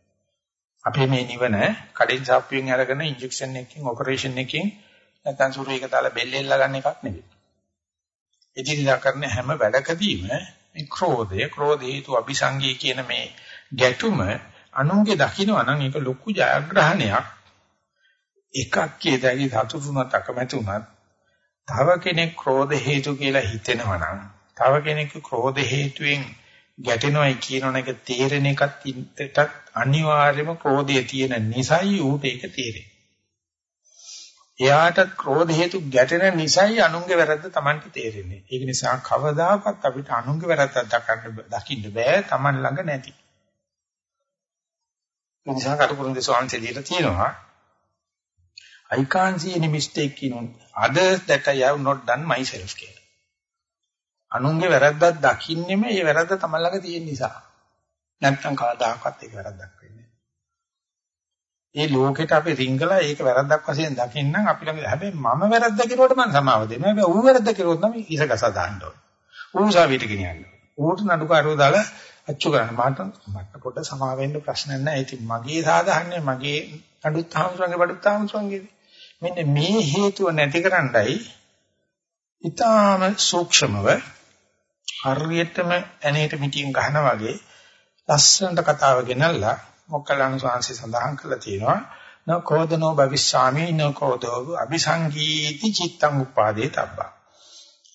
[SPEAKER 1] අපේ මේ නිවන කඩෙන් සාප්පුවෙන් අරගෙන ඉන්ජෙක්ෂන් එකකින් ඔපරේෂන් එකකින් නැත්නම් සුරු එක දාලා බෙල්ලෙල්ලා ගන්න එකක් නෙවෙයි. එදිනදා කරන හැම වැඩකදීම මේ ක්‍රෝධය ක්‍රෝධ හේතු අபிසංගී කියන මේ ගැටුම අනුන්ගේ දකින්න නම් ඒක ලොකු ජයග්‍රහණයක් එකක් කියදැයි සතුටුුණත් අකමැතුණත් තව කෙනෙක් ක්‍රෝධ හේතු කියලා හිතෙනවා නම් තව කෙනෙක් ක්‍රෝධ හේතුවෙන් ගැටෙනවයි කියනවන එක තේරෙන එකත් ඉන්නටත් අනිවාර්යයෙන්ම ක්‍රෝධය තියෙන නිසයි ඌට ඒක තේරෙන්නේ. එයාට ක්‍රෝධ හේතු ගැටෙන නිසයි අනුන්ගේ වැරද්ද Tamanට තේරෙන්නේ. ඒක නිසා කවදාකවත් අපිට අනුන්ගේ වැරද්දක් දකින්න දකින්න බෑ Taman ළඟ නැති. ඒ නිසා කටුකුරුන්ගේ ස්වාමීන් දීලා තියෙනවා I can't see any mistake in others that I have not done myself කියලා. අනුන්ගේ වැරද්දක් දකින්නෙම ඒ වැරද්ද Taman ළඟ තියෙන නිසා. නැත්තම් කවදාකවත් ඒක වැරද්දක් වෙන්නේ ඒ ලෝකෙට අපි රිංගලා ඒක වැරද්දක් වශයෙන් දකින්නම් අපි ළඟ හැබැයි මම වැරද්ද කෙරුවට මම සමාව දෙනවා. හැබැයි ඌ වැරද්ද කෙරුවොත් නම් ඉරගස දාන්න ඕනේ. ඌ සාවිත ගෙනියන්න. ඌට නඩුකාරව දාලා අච්චු කරන්න. මට මට පොඩ සමාව වෙන්න ප්‍රශ්න නැහැ. ඉතින් මගේ සාධාරණේ මගේ නඩුත් තාමසුන්ගේ බඩුත් තාමසුන්ගේ. මෙන්න මේ හේතුව නැතිකරන්නයි ඊටාම සූක්ෂමව හරියටම ඇනේට මිටියෙන් ගහනා වගේ ලස්සනට කතාව ගෙනල්ලා මොක්කලණ සාංශي සඳහන් කරලා තියෙනවා න කෝදනෝ භවිස්සාමි න කෝදෝ අபிසංගීති චිත්තං උපාදේ තබ්බා.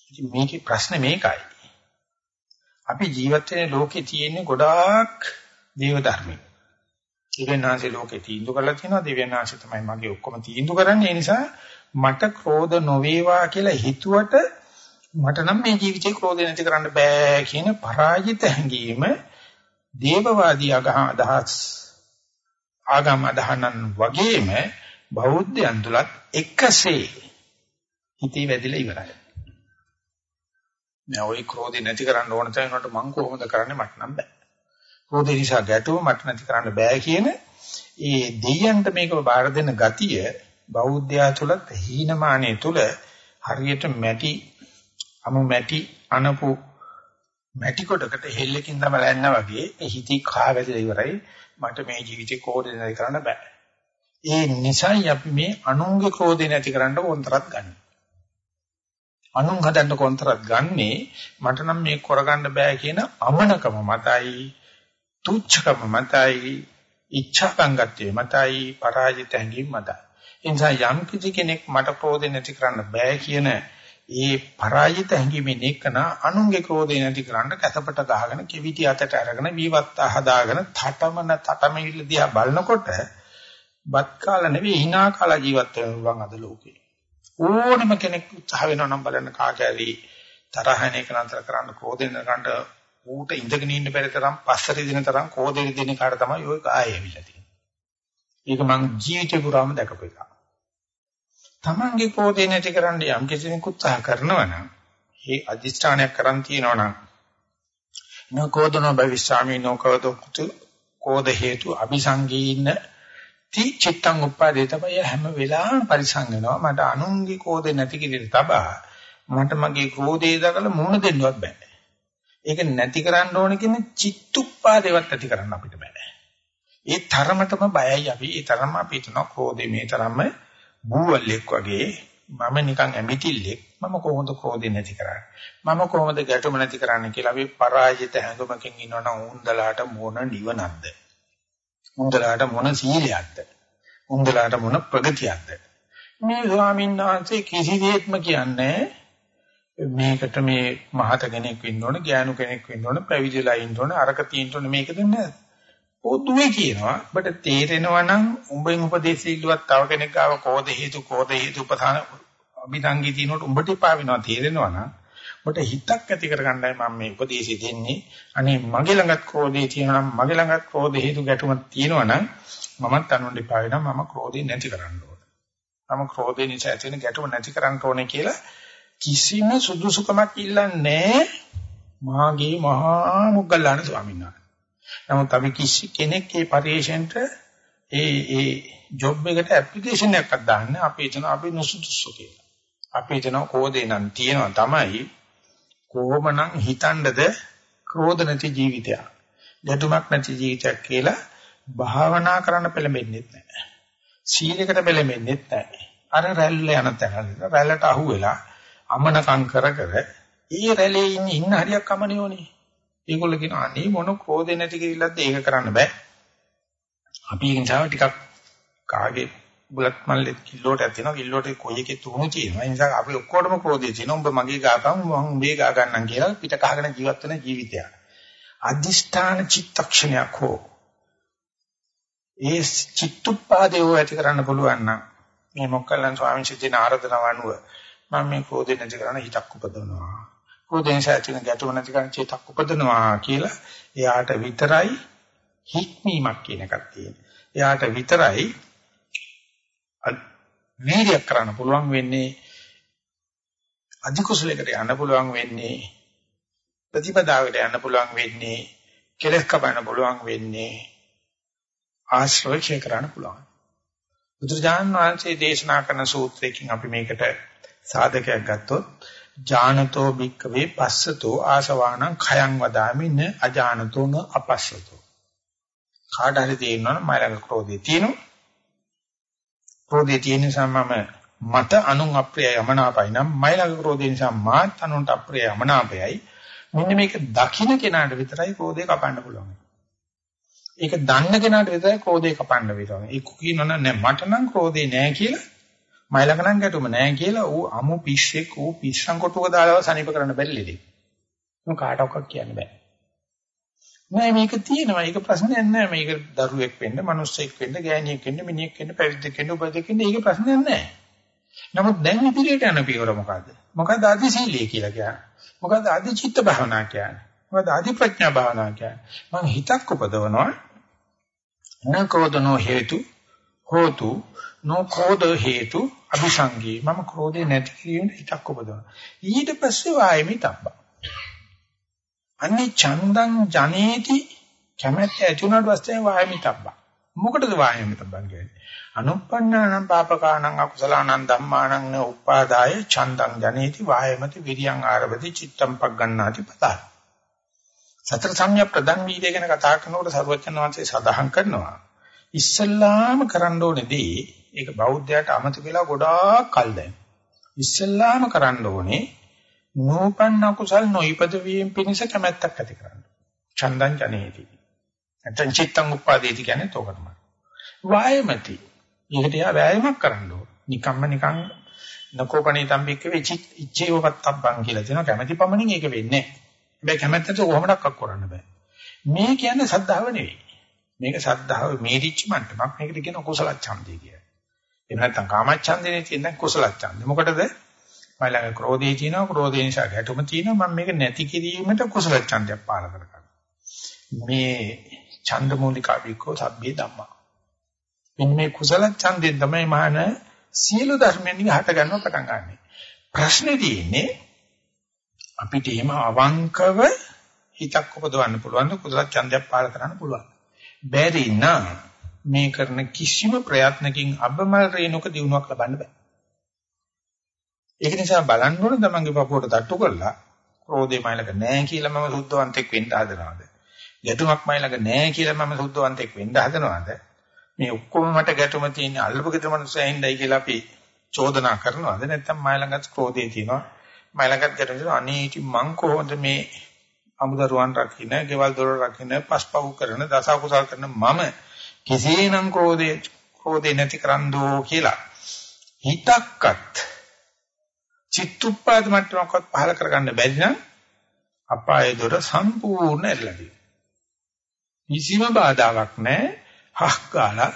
[SPEAKER 1] ඉතින් මේකේ ප්‍රශ්නේ මේකයි. අපි ජීවත් වෙන ලෝකේ තියෙන ගොඩාක් දේව ධර්මයි. දිව්‍යනාංශේ ලෝකේ තීන්දුව කරලා තියෙනවා දිව්‍යනාංශය තමයි මගේ ඔක්කොම තීන්දුව කරන්නේ ඒ නිසා මට ක්‍රෝධ නොවේවා කියලා හිතුවට මට නම් මේ ජීවිතේ ක්‍රෝධය නැති කරන්න බෑ කියන පරාජිත හැඟීම දේවවාදී අදහස් ආගම අදහනන් වගේම බෞද්ධයන් තුලත් එකසේ හිතේ වැදිලා ඉවරයි. මම ওই ක්‍රෝධය නැති කරන්න ඕන තැනකට මං කොහොමද කරන්නේ මට නම් බෑ. ක්‍රෝධය නිසා ගැටුව මට නැති කරන්න බෑ කියන ඒ දෙයයන්ට මේක බාර දෙන ගතිය බෞද්ධයා තුලත් හීනමානයේ තුල හරියට මැටි අමු මැටි අනපු මැටි කොටකට හෙල්ලකින් තමයි යන්න වගේ හිතේ කා වැදලා ඉවරයි මට මේ ජීවිතේ කෝඩේ නැති කරන්න බෑ. ඒ නිසයි අපි මේ අනුන්ගේ ක්‍රෝධේ නැති කරන්න කොන්තරත් ගන්න. අනුන් හදන්න කොන්තරත් ගන්නේ මට නම් මේ කරගන්න බෑ කියන අමනකම මතයි, තුච්ඡකම මතයි, ඉච්ඡාපංගත්වයේ මතයි, පරාජිත හැඟීම් මතයි. ඒ නිසා යම් කිසි කෙනෙක් මට ක්‍රෝධේ නැති කරන්න බෑ කියන ඒ පරාජිත හැඟීමෙන් එක්කන අනුන්ගේ ක්‍රෝධය නැති කරන්න කැතපට ගහගෙන කිවිටි අතට අරගෙන වීවත් හදාගෙන තටමන තටමෙවිල දිහා බලනකොට බත් කාලා නෙවෙයි hina කාලා ජීවත් වෙනවා අද ලෝකේ ඕනම කෙනෙක් උත්සාහ වෙනවා නම් බලන්න කාකෑලි තරහන එක නතර කරන්න ක්‍රෝධෙන් නරකට ඌට ඉඳගෙන ඉන්න බැරි තරම් පස්සට දින තරම් ක්‍රෝධෙ දින කාට තමයි ඔය ආයෙ ඇවිල්ලා තියෙන්නේ. ඒක මං ජීවිතේ පුරාම දැකපු එකක්. තමන්ගේ කෝධය නැති කරන්න යම් කෙනෙක් උත්සාහ කරනවා නම් ඒ අදිෂ්ඨානයක් කරන් තියනවා නම් නකෝදන භවිෂාමි නකෝද කුතු කෝධ හේතු අபிසංගීන ති චිත්තං උප්පාදේ තමයි හැම වෙලාවෙම පරිසං වෙනවා. මට අනුන්ගේ කෝධය නැති කිරිට තබා මට මගේ ක්‍රෝධය දකලා මුණ දෙන්නවත් බෑ. ඒක නැති කරන්න ඕන කියන චිත්තුප්පාදේවත් ඇති කරන්න අපිට බෑ. ඒ තරමටම බයයි අපි. ඒ තරම අපි හිතන ක්‍රෝධේ මේ තරම්ම බූවල්ෙක් වගේ මම නිකන් ඇමිටිල්ලෙක්. මම කොහොමද ක්‍රෝධය නැති කරන්නේ? මම කොහොමද ගැටුම නැති කරන්නේ කියලා අපි පරාජිත හැඟුමකින් ඉන්නවනම් උන්දලාට මොන නිවනක්ද? උන්දලාට මොන සීලයක්ද? උන්දලාට මොන ප්‍රගතියක්ද? මේ ස්වාමීන් වහන්සේ කිසිදේත්ම කියන්නේ මේකට මේ මහත කෙනෙක් වෙන්න ඕන, ඥානු කෙනෙක් වෙන්න ඕන, පැවිදිලා ඉන්න ඕන, අරක තියෙන්න ඕන මේක දෙන්නේ පොදුවේ කියනවා ඔබට තේරෙනවා නම් උඹෙන් උපදේශ ඉල්ලුවත් තව කෙනෙක් ගාව කෝද හේතු කෝද හේතු උපසාන අභිධංගී තිනොට උඹට එපා වෙනවා තේරෙනවා නම් ඔබට හිතක් ඇති කරගන්නයි මම මේ උපදේශය දෙන්නේ. අනේ මගේ ළඟත් ක්‍රෝධේ තියෙනවා නම් මගේ ළඟත් ක්‍රෝධ හේතු ගැටුමක් තියෙනවා නම් මමත් අනුන්ට එපා වෙනවා. මම ක්‍රෝධේ නැති කරන්න ඕනේ. මම ක්‍රෝධේ නිසා ඇති වෙන ගැටුම නැති කරන්න ඕනේ කියලා කිසිම සුදුසුකමක් ඉල්ලන්නේ මාගේ මහා මුගල්ලාන ස්වාමීන් වහන්සේ. නමුත් අපි කිසි කෙනෙක් මේ පරිේශෙන්ට ඒ ඒ ජොබ් එකට ඇප්ලිකේෂන් එකක් දාන්න අපි හිතන අපි නුසුදුසු කියලා. අපි හිතන කෝදේ නම් තියෙනවා තමයි කොහොමනම් හිතන්නද ක්‍රෝධ නැති ජීවිතයක්. ගැටුමක් නැති ජීවිතයක් කියලා භාවනා කරන්න පෙළඹෙන්නේ නැහැ. සීලයකට පෙළඹෙන්නේ නැහැ. අර රැල්ල යන තැන රැල්ලට අහුවෙලා අමනකම් කර කර ඊ රැළේ ඉන්න ඉන්න හරියක් අමනියෝනේ. ඒගොල්ලෝ කියනවා අනේ මොන ක්‍රෝධේ නැති කිරිල්ලක්ද ඒක කරන්න බෑ. අපි ඒ නිසා ටිකක් කාගේ බුලත් මල්ලේ කිල්ලෝටයක් තියෙනවා කිල්ලෝට කොයි එකේ තුණු තියෙනවා. ඒ නිසා අපි ඔක්කොටම ක්‍රෝධය තියෙනවා. උඹ මගේ ගාපම් මම උඹේ ගා ගන්නම් කියලා පිට කහගෙන ජීවත් වෙන ජීවිතයක්. අදිෂ්ඨාන චිත්තක්ෂණයක් හෝ ඒ චිත්තුප්පාදේ හෝ ඇති කරන්න පුළුවන් නම් මේ මොක්කලන් ස්වාමීන් වහන්සේ ආරාධනාව අනුව මම මේ ක්‍රෝධය නැති කරන්න හිතක් උපදවනවා. ක්‍රෝධයෙන් සැචින ගැටුම නැති කරන්න චිතක් උපදවනවා කියලා එයාට විතරයි හික්මීමක් කියන එකක් තියෙනවා එයාට විතරයි වීර්යයක් කරන්න පුළුවන් වෙන්නේ අධි කුසලයකට යන්න පුළුවන් වෙන්නේ ප්‍රතිපදාවට යන්න පුළුවන් වෙන්නේ කෙලස් කපන්න පුළුවන් වෙන්නේ ආශ්‍රය කරන්න පුළුවන්. බුදුරජාන් වහන්සේ දේශනා කරන සූත්‍රයකින් අපි මේකට සාධකයක් ගත්තොත් ඥානතෝ භික්කවේ පස්සතෝ ආසවාණං khයං වදාමින අජානතෝ න අපස්සතෝ කාට හරි තේරෙනවනම් මයිලඟ ක්‍රෝධය තියෙනවා ක්‍රෝධය තියෙන නිසා මම මට අනුන් අප්‍රිය යමනාපයි නම් මයිලඟ ක්‍රෝධය නිසා මාත් අනුන්ට අප්‍රිය යමනාපයයි මෙන්න මේක දකින්න කෙනාට විතරයි ක්‍රෝධය කපන්න පුළුවන්. ඒක දන්න කෙනාට විතරයි ක්‍රෝධය කපන්න පුළුවන්. ඒක කියනවනම් නෑ මට නම් ක්‍රෝධේ නෑ කියලා මයිලඟ නම් ගැටුම නෑ කියලා ඌ අමු පිස්සෙක් ඌ පිස්සන් කොටුවක දාලා සනීප කරන්න බැරි ලෙඩේ. මොක කාටවත් කියන්න බෑ. නෑ මේක තියෙනවා. ඒක ප්‍රශ්නයක් නෑ. මේක දරුවෙක් වෙන්න, මිනිස්සෙක් වෙන්න, ගෑණියෙක් වෙන්න, මිනිහෙක් වෙන්න, පැවිද්දෙක් වෙන්න, උපදෙක් වෙන්න ඒක ප්‍රශ්නයක් නෑ. නමුත් දැන් ඉදිරියට යන පියවර මොකද්ද? මොකද්ද අධිශීලී කියලා කියන්නේ? මොකද්ද අධිචිත්ත භාවනා කියන්නේ? මොකද්ද අධි ප්‍රඥා භාවනා කියන්නේ? මම හිතක් උපදවනවා. නකෝදනෝ හේතු හෝතු නොකෝද හේතු අபிසංගී මම ක්‍රෝධේ නැති කිරීමට හිතක් උපදවනවා. ඊට පස්සේ වායමි තබ්බා. අන්නේ චන්දං ජනේති කැමැත්ත ඇති වුණාට පස්සේ වායමි තබ්බා. මොකටද වායමි තබ්බන් කියන්නේ? අනුප්පන්නානම් පාපකානම් අකුසලානම් ධම්මානම් න උපාදාය චන්දං ජනේති වායමති විරියං ආරවති චිත්තම් පග්ගණ්ණාති පතයි. සතර සම්‍යක් ප්‍රදන් වීර්ය ගැන කතා කරනකොට සර්වචන් වහන්සේ සඳහන් කරනවා. ඉස්සල්ලාම කරන්න ඕනේදී ඒක බෞද්ධයාට අමතක වෙලා ගොඩාක් කල් දැන්. ඉස්සල්ලාම කරන්න ඕනේ නෝපන්න කුසල් නොයිපද වීම පිණිස කැමැත්තක් ඇති කරන්න. චන්දං ජනේති. නැත්නම් චිත්තං උපාදේති කියන්නේ තෝකටම. වායමති. ඒකට යා වෑයමක් කරන්න ඕන. නිකම්ම නිකං නකෝපණී තම්බික්ක වෙචි ඉච්ඡේවපත්තබ්බං කියලා දෙනවා. කැමැති පමණින් ඒක වෙන්නේ නැහැ. හැබැයි කැමැත්තට කොහොමඩක්ක් කරන්න බෑ. මේ කියන්නේ සද්ධාව නෙවෙයි. මේක සද්ධාව මේරිච්ච මට්ටමක්. මේකට කියන කුසල ඡන්දය කියලා. එහෙම නැත්නම් කාමච්ඡන්දේ තියෙන කුසල ඡන්දේ. මොකටද? මයිලඟ ක්‍රෝධය තියෙනවා. ක්‍රෝධය නිසා ගැටුම තියෙනවා. මම මේක නැති කිරීමට කුසල ඡන්දයක් පාල කරගන්නවා. මේ ඡන්ද මූලිකා විකෝ සබ්බේ ධම්මා. මෙන්න මේ කුසල ඡන්දයෙන් තමයි මහාන සියලු ධර්මයන් හට ගන්නව පටන් ගන්නෙ. ප්‍රශ්නේ තියෙන්නේ අපිට එහෙම අවංකව හිතක් උපදවන්න පුළුවන් කුසල ඡන්දයක් පාල කරන්න පුළුවන් බැරි නම් මේ කරන කිසිම ප්‍රයත්නකින් අබමල් රේණුක දිනුවක් ලබන්න බෑ ඒක නිසා බලන්න ඕන තමන්ගේ පපුවට තට්ටු කරලා ක්‍රෝධේ මයිලක නැහැ කියලා මම සුද්ධවන්තෙක් වෙන්න හදනවාද? ගැටුමක් මයිලක නැහැ කියලා මම සුද්ධවන්තෙක් වෙන්න හදනවාද? මේ ඔක්කොම මට ගැටුම තියෙන අල්ලපු ගෙදර මිනිස්සු ඇහිඳයි කියලා අපි චෝදනා කරනවාද? නැත්නම් මයිලඟත් ක්‍රෝධේ තියෙනවා. මයිලඟත් ගැටුම තියෙනවා. අනේ ඉතින් මං කොහොමද මේ අමුදරුවන් රකින්න, ගෙවල් දොර රකින්න, පස්පව් කරන, දස කුසල් කරන මම කෙසේනම් ක්‍රෝධේ ක්‍රෝධේ නැති කරන්දෝ කියලා හිතක්වත් චිත්තුප්පාද මට්ටමක්වත් පහල කරගන්න බැරි නම් අපායේ දොර සම්පූර්ණ ඇරලා තියෙනවා. කිසිම බාධාවක් නැහැ. හක් ගාලා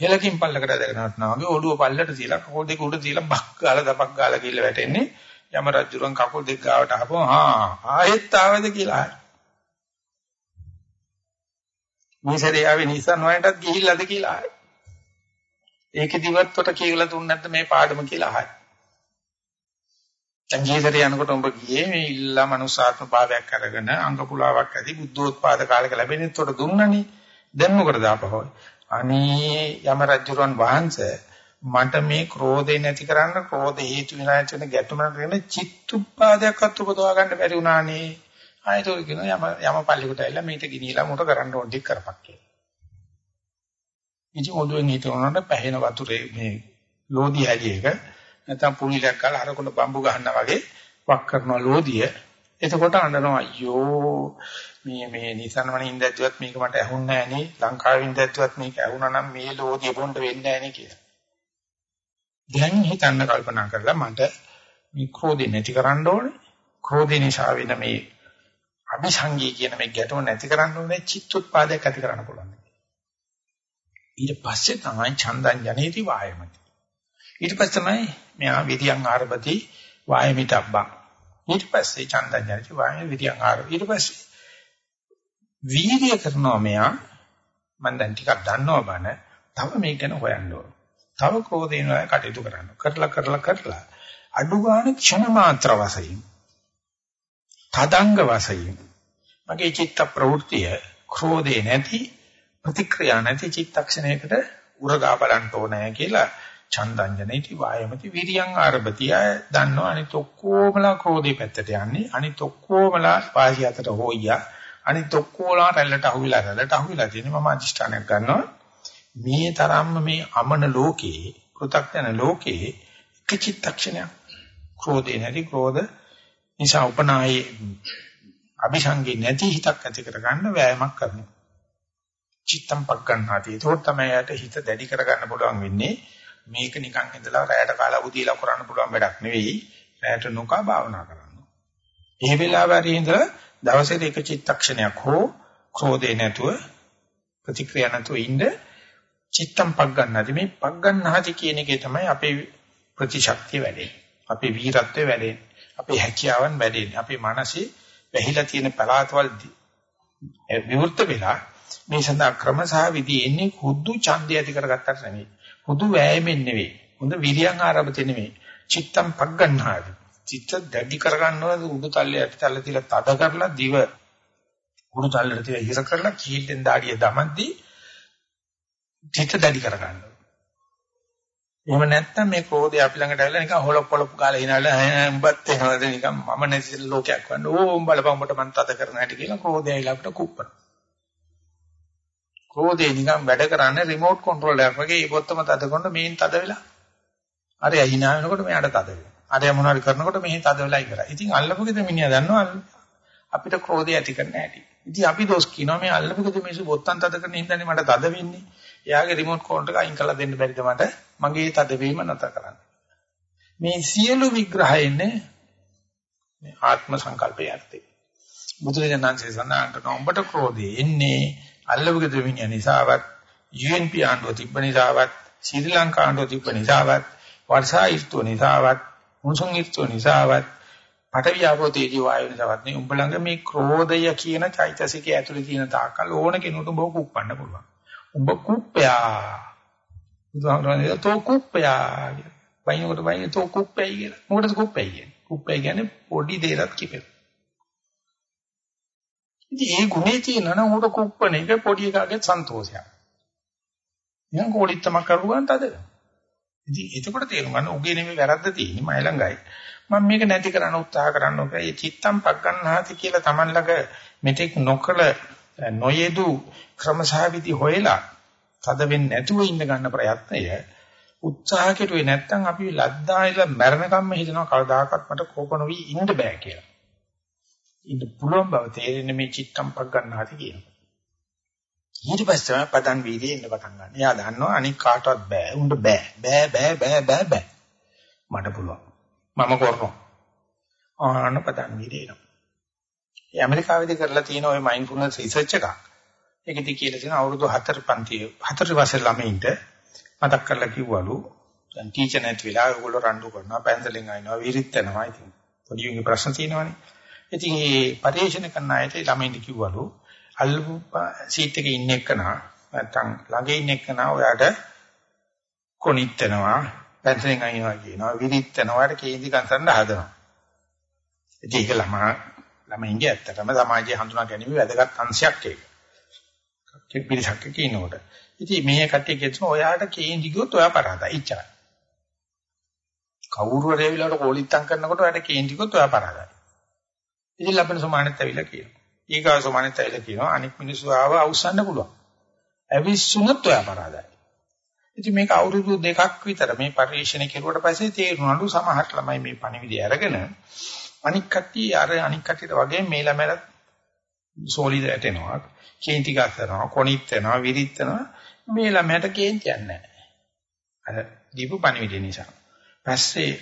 [SPEAKER 1] හෙලකින් පල්ලකට දැගෙන වටනවා වගේ ඔළුව පල්ලට තියලා කකුල් දෙක උඩ තියලා බක් ගාලා දපක් ගාලා ගිල්ල වැටෙන්නේ යම රජුරන් කකුල් දෙක ගාවට ආපුවම හා ආයෙත් ආවද කියලා මේ සැරේ ආවේ නිසන් වයන්ටත් ගිහිල්ලාද කියලා අහයි. ඒකෙදිවත් කොට කියලා දුන්නේ නැද්ද මේ පාඩම කියලා අහයි. සංජීතර යනකොට උඹ ගියේ මේ ඉල්ලා මනුසාත්ම භාවයක් අරගෙන අංග පුලාවක් ඇති බුද්ධෝත්පාද කාලයක ලැබෙනෙත් උඩ දුන්නනේ දැන් මොකටද ආපහු අනේ යම රජුරන් වහන්සේ මට මේ ක්‍රෝධේ නැති කරන්න ක්‍රෝධ හේතු විනාශ වෙන ගැටුමකට වෙන චිත්තුප්පාදයක්වත් උපදවා ගන්න බැරි වුණානේ ආයතෝ කියන යම යම පල්ලිකට ඇවිල්ලා මේක ගිනිලා මොකට කරන්න ඕන ටික කරපක් කියලා ඉතින් ඔළුවෙන් හිටවනකොට පැහෙන වතුරේ මේ ලෝදි හැලියක නැත්නම් පුනිලක් ගාලා අරකුණ බම්බු ගන්නවා වගේ වක් කරනවා ලෝදිය. එතකොට අඬනවා අයියෝ මේ මේ Nissan වනේ ඉඳද්දිවත් මේක මට ඇහුන්නේ නැහැ නේ. ලංකාවේ ඉඳද්දිවත් මේක ඇහුණා නම් මේ ලෝදිය බොන්න වෙන්නේ නැහැ නේ කියලා. දැන් හිතන්න කල්පනා කරලා මට මේ ක්‍රෝධය නැති කරන්න ඕනේ. ක්‍රෝධය නිසා වෙන මේ අபிසංගී කියන මේ ගැටුම නැති කරන්න ඕනේ චිත්තෝත්පාදයක් ඇති කරන්න පුළුවන්. ඊට පස්සේ තමයි චන්දං ජනේති වායමති. ඊට පස්සේ තමයි මෙයා විරියං ආරභති වායමිතබ්බං. ඊට පස්සේ චන්දං ජනේති වායම විරියං ආරභ. ඊට පස්සේ වීර්ය කරනවා මෙයා මම දැන් ටිකක් දන්නවා බන තව මේක ගැන හොයන්න ඕන. තව ක්‍රෝධේන කටයුතු කරන්න. කරලා කරලා කරලා අඩු ගන්න ක්ෂණ මාත්‍ර වශයෙන් තදංග වශයෙන්. මගේ චිත්ත ප්‍රවෘත්තිය ක්‍රෝධේ නැති ප්‍රතික්‍රියා නැති චිත්තක්ෂණයකට උරගා බලන්න ඕනේ කියලා චන්දංජනේති වායමති විරියං ආරභතිය දන්නවා අනිත් ඔක්කොමලා ක්‍රෝධේ පැත්තට යන්නේ අනිත් ඔක්කොමලා වාසිය අතට හොයියා අනිත් ඔක්කොලා රැල්ලට අහුවිලා රැල්ලට අහුවිලා තියෙන මම අධිෂ්ඨානයක් ගන්නවා. මේ තරම්ම මේ අමන ලෝකේ පෘථග්ජන ලෝකේ එක චිත්තක්ෂණයක්. ක්‍රෝධේ නැති ක්‍රෝධ නිසා උපනායේ අபிසංගේ නැති හිතක් ඇති කරගන්න වෑයමක් කරනවා. චිත්තම් පග්ගන්නාති. ඒකෝට තමයි යට හිත දැඩි කරගන්න පුළුවන් වෙන්නේ. මේක නිකන් ඉඳලා රැයට කාලා උදේලා කරන්න පුළුවන් වැඩක් නෙවෙයි. රැයට නොකා භාවනා කරන්න. ඒ වෙලාවේ හරි ඉඳලා දවසේ එක චිත්තක්ෂණයක් හෝ ක්‍රෝධේ නැතුව ප්‍රතික්‍රියා නැතුව ඉන්න චිත්තම් පග්ගන්නාති. මේ පග්ගන්නාති කියන එකේ තමයි අපේ ප්‍රතිශක්තිය වැඩෙන්නේ. අපේ වීරත්වය වැඩෙන්නේ. අපේ හැකියාවන් වැඩෙන්නේ. අපේ මනසේ වැහිලා තියෙන පලාතවල විවෘත වෙලා මේ සඳහා ක්‍රම සහ විදි එන්නේ හුදු ඡන්දය ඇති කරගත්තට නෙවෙයි. හුදු වෑයමෙන් නෙවෙයි. හොඳ විරියන් ආරම්භතේ නෙවෙයි. චිත්තම් පග්ගන්හාදි. චිත්ත දැඩි කරගන්නවද උඩු තල්ලේ යටි තල්ලේ තියලා තද කරලා දිව උඩු තල්ලේ තියලා හිර කරලා කීල්ලෙන් දාඩිය දමද්දී චිත්ත දැඩි කරගන්නවා. එහෙම නැත්නම් මේ ක්‍රෝධය අපි ළඟට ඇවිල්ලා නිකන් හොලොප් පොලොප් ගාලා හිනාලා උඹත් එහෙමද නිකන් මම නැති ලෝකයක් වන්න ඕ උඹ බලපන් උඹට මන් තද කරන හැටි කියලා ක්‍රෝධය ඇවිල්ලා අපිට කුප්පන. ක්‍රෝධය නිකන් වැඩ කරන්නේ රිමෝට් කන්ට්‍රෝල් එකක් වගේ ඒ පොත්තම තද කරන මේන් තද වෙලා. අර හිනා වෙනකොට මෙයාට තද වෙනවා. අර මොනවාරි කරනකොට මෙහි තද වෙලා ඉවරයි. ඉතින් අල්ලපුගෙද මිනිහා දන්නවා අපිට ක්‍රෝධය ඇති කරන්න හැටි. ඉතින් අපි දොස් කියනවා මේ අල්ලපුගෙද මිනිස්සු බොත්තම් තද කරන හින්දානේ මට තද වෙන්නේ. එයාගේ රිමෝට් කන්ට්‍රෝල් එක අයින් කරලා දෙන්න බැරිද මට? මගේ තදවීම නැතර කරන්න. මේ සියලු විග්‍රහයන්නේ මේ ආත්ම සංකල්පය ඇත්තේ. බුදුරජාණන්සේ සඳහන් කරන උඹට ක්‍රෝධය එන්නේ අල්ලවගේ දෙවියන් නිසාවත් UNP ආණ්ඩුව තිබ්බ නිසාවත් ශ්‍රී ලංකා ආණ්ඩුව තිබ්බ නිසාවත් වර්ෂා ඍතුව නිසාවත් මුසුන් ඍතුව නිසාවත් පඨවි ආපෝ තේජී වායු නිසාවත් නේ උඹ ළඟ මේ ක්‍රෝධය කියන චෛතසිකය ඇතුලේ තියෙන තාකල් ඕන කෙනෙකුට උඹ කුප්පන්න පුළුවන්. උඹ කුප්පයා බුදුහාමුදුරනේ තෝ කුප්පයා කියලා. වයින්කොට වයින් තෝ කුප්පයි කියලා. මොකටද කුප්පයි කියන්නේ? කුප්පයි කියන්නේ පොඩි දෙයක් කිපෙන. ඉතින් ඒ ගුණේ තියෙනවා නම් උට කුප්පන එක පොඩි එකාගේ සන්තෝෂයක්. නිකන් කෝලිත්තමක් කරුවාන් තද. ඉතින් එතකොට තේරුම් ගන්න උගේ නෙමෙයි වැරද්ද තියෙන්නේ මයි ළඟයි. මම මේක නැති කරන්න උත්සාහ කරන්න ඕනේ. ඒ චිත්තම් පග්ගන්නාති කියලා Taman ළඟ මෙතෙක් නොකල නොයෙදු ක්‍රමසහවිදි හොයලා තද වෙන්නේ නැතුව ඉන්න ගන්න ප්‍රයත්නය උත්සාහ කෙරුවේ නැත්නම් අපි ලද්දායිලා මරණකම්ම හිතනවා කවදාකවත් මට කෝප නොවි ඉන්න බෑ කියලා. ඉන්න පුළුවන් බව තේරෙන්නේ මේ චිත්තම් පක් ගන්නාති කියනවා. ඊට පස්සේ පදන් වීර්යය ඉන්න පටන් ගන්න. එයා දන්නවා අනික කාටවත් බෑ. උන්ට බෑ. බෑ බෑ බෑ බෑ බෑ. මට පුළුවන්. මම කරනවා. ආන පදන් වීර්යය එනවා. ඒ ඇමරිකාවේදී කරලා තියෙන ওই මයින්ඩ්ෆුල්නස් රිසර්ච් එකක්. ඒකෙදි කියලා තියෙන අවුරුදු 4 පන්ති 4 වසර ළමයින්ට මතක් කරලා කිව්වලු දැන් ටීචර් නැති වෙලා ඔයගොල්ලෝ රණ්ඩු කරනවා පැන්සලෙන් අයින්නවා විරිත් යනවා ඉතින් පොඩි උන්ගේ ප්‍රශ්න තියෙනවානේ. ඉතින් මේ පරිශන කරන අයට ළමයින්ට කිව්වලු අල්ලපු සීට් එකේ ඉන්න එකනා නැත්තම් ළඟ ඉන්න එකනා ඔයාට කොනිත් වෙනවා පැන්සලෙන් අයින්නවා කියනවා විරිත් යනවා කේන්ති කන්සන්න හදනවා. ඉතින් ඒක ළමා ළමයින්ගේ ඇත්තටම සමාජයේ හඳුනා ගැනීම වැදගත් අංශයක් ඒක පිරිසක් එක්ක ඉනකොට. ඉතින් මේ කට්ටිය කියනවා ඔයාට කේන්ති ගියොත් ඔයා පරාදයි. ඉච්චරයි. කවුරු හරි ඇවිල්ලා කෝලිත්තම් කරනකොට ඔයාට කේන්ති ගියොත් ඔයා පරාදයි. ඉතින් ලබන සමානෙත් ඇවිල්ලා කියනවා. ඊගා සමානෙත් ඇවිල්ලා කියනවා අනික් මිනිස්සු ආව අවසන්න පුළුවන්. ඇවිස්සුනොත් ඔයා පරාදයි. ඉතින් මේක අවුරුදු දෙකක් විතර මේ පරිශ්‍රණය කෙරුවට පස්සේ තේරුණලු සමහර ළමයි මේ පණිවිඩය අරගෙන අනික් කට්ටිය අර අනික් කට්ටියට වගේ මේ ළමයට සෝලිද ඇටෙනවා කේන්ති ගන්නවා කොනිත් වෙනවා විරිත් වෙනවා මේ ළමයට කේන්තියක් නැහැ අර දීපු පණිවිඩය නිසා. පස්සේ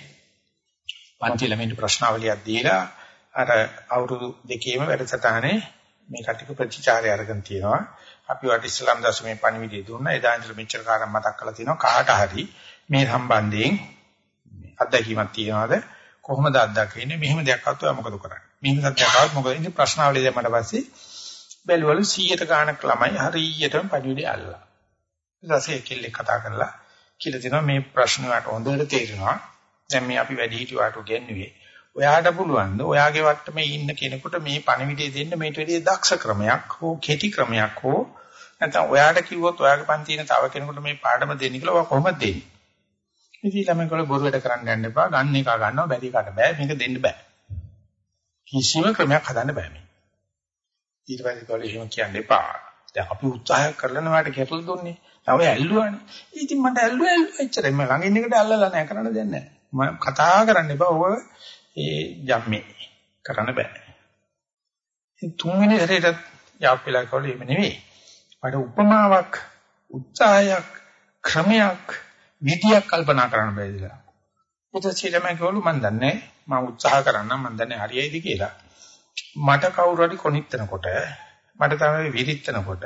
[SPEAKER 1] පන්ති ළමින් ප්‍රශ්නාවලියක් දීලා අර අවුරුදු දෙකේම වැඩසටහනේ මේ කටික ප්‍රතිචාරය අරගෙන තියෙනවා. අපි වට ඉස්ලාම් දශමේ පණිවිඩය දුන්නා. එදා ඉඳලා මෙච්චර කාලයක් මතක් කරලා තියෙනවා. කාට හරි මේ සම්බන්ධයෙන් අත්දැකීමක් තියනවාද? කොහොමද අත්දකින්නේ? මෙහෙම දෙයක් අත්ව මොකද කරන්නේ? මෙහෙම සත්‍යයක් આવත් මොකද? ඉතින් ප්‍රශ්නාවලිය දැම්මට පස්සේ බැලුවලු 100ට ගාණක් ළමයි හරියටම පණිවිඩය අල්ලලා. ඊට පස්සේ කෙල්ලෙක් කතා කරලා කියලා දෙනවා මේ ප්‍රශ්න වලට හොඳට තේරෙනවා. දැන් මේ අපි වැඩි හිටියට ගෙන්නුවේ. ඔයාට පුළුවන් ද ඔයාගේ වට්ටමේ ඉන්න කෙනෙකුට මේ පණිවිඩය දෙන්න මේට වැඩිය දක්ෂ ක්‍රමයක් හෝ කෙටි ක්‍රමයක් හෝ නැත්නම් ඔයාට කිව්වොත් ඔයාගේ පන්තියේ තව කෙනෙකුට මේ පාඩම දෙන්න කියලා ඔයා කොහොමද දෙන්නේ? ඉතින් ළමයි කල බොරු වැඩ කරන්න යන්න එපා. ගන්න එක ගන්නවා බැරි කාට බෑ. මේක දෙන්න බෑ. කිසිම ක්‍රමයක් හදන්න බෑ මේ. ඊට පස්සේ කවලේ එහෙම කියන්න එපා. දැන් අපි උත්සාහ කරලා නවාට කැපල දුන්නේ. තව ඇල්ලුවානේ. ඉතින් මට ඇල්ලුවා ඇල්ලුවා එච්චරයි. මම ළඟ ඉන්න එකට අල්ලලා නැහැ කරන්න දෙයක් නැහැ. මම කතා කරන්න එපා. ඔය ඒ ජම්මේ කරන්න බෑ. ඉතින් තුන්වෙනි සැරේට යාප්පිලා කවලේ එහෙම නෙවෙයි. මට උපමාවක් උත්සාහයක් ක්‍රමයක් විදියක් කල්පනා කරන්න බැරිදලා. ඊට පස්සේ ළමයි කවලු මන් දන්නේ මම උත්සාහ කරන්නම් මන් දන්නේ හරියයිද කියලා. මට කවුරු හරි කොනිටනකොට මට තමයි විරිටනකොට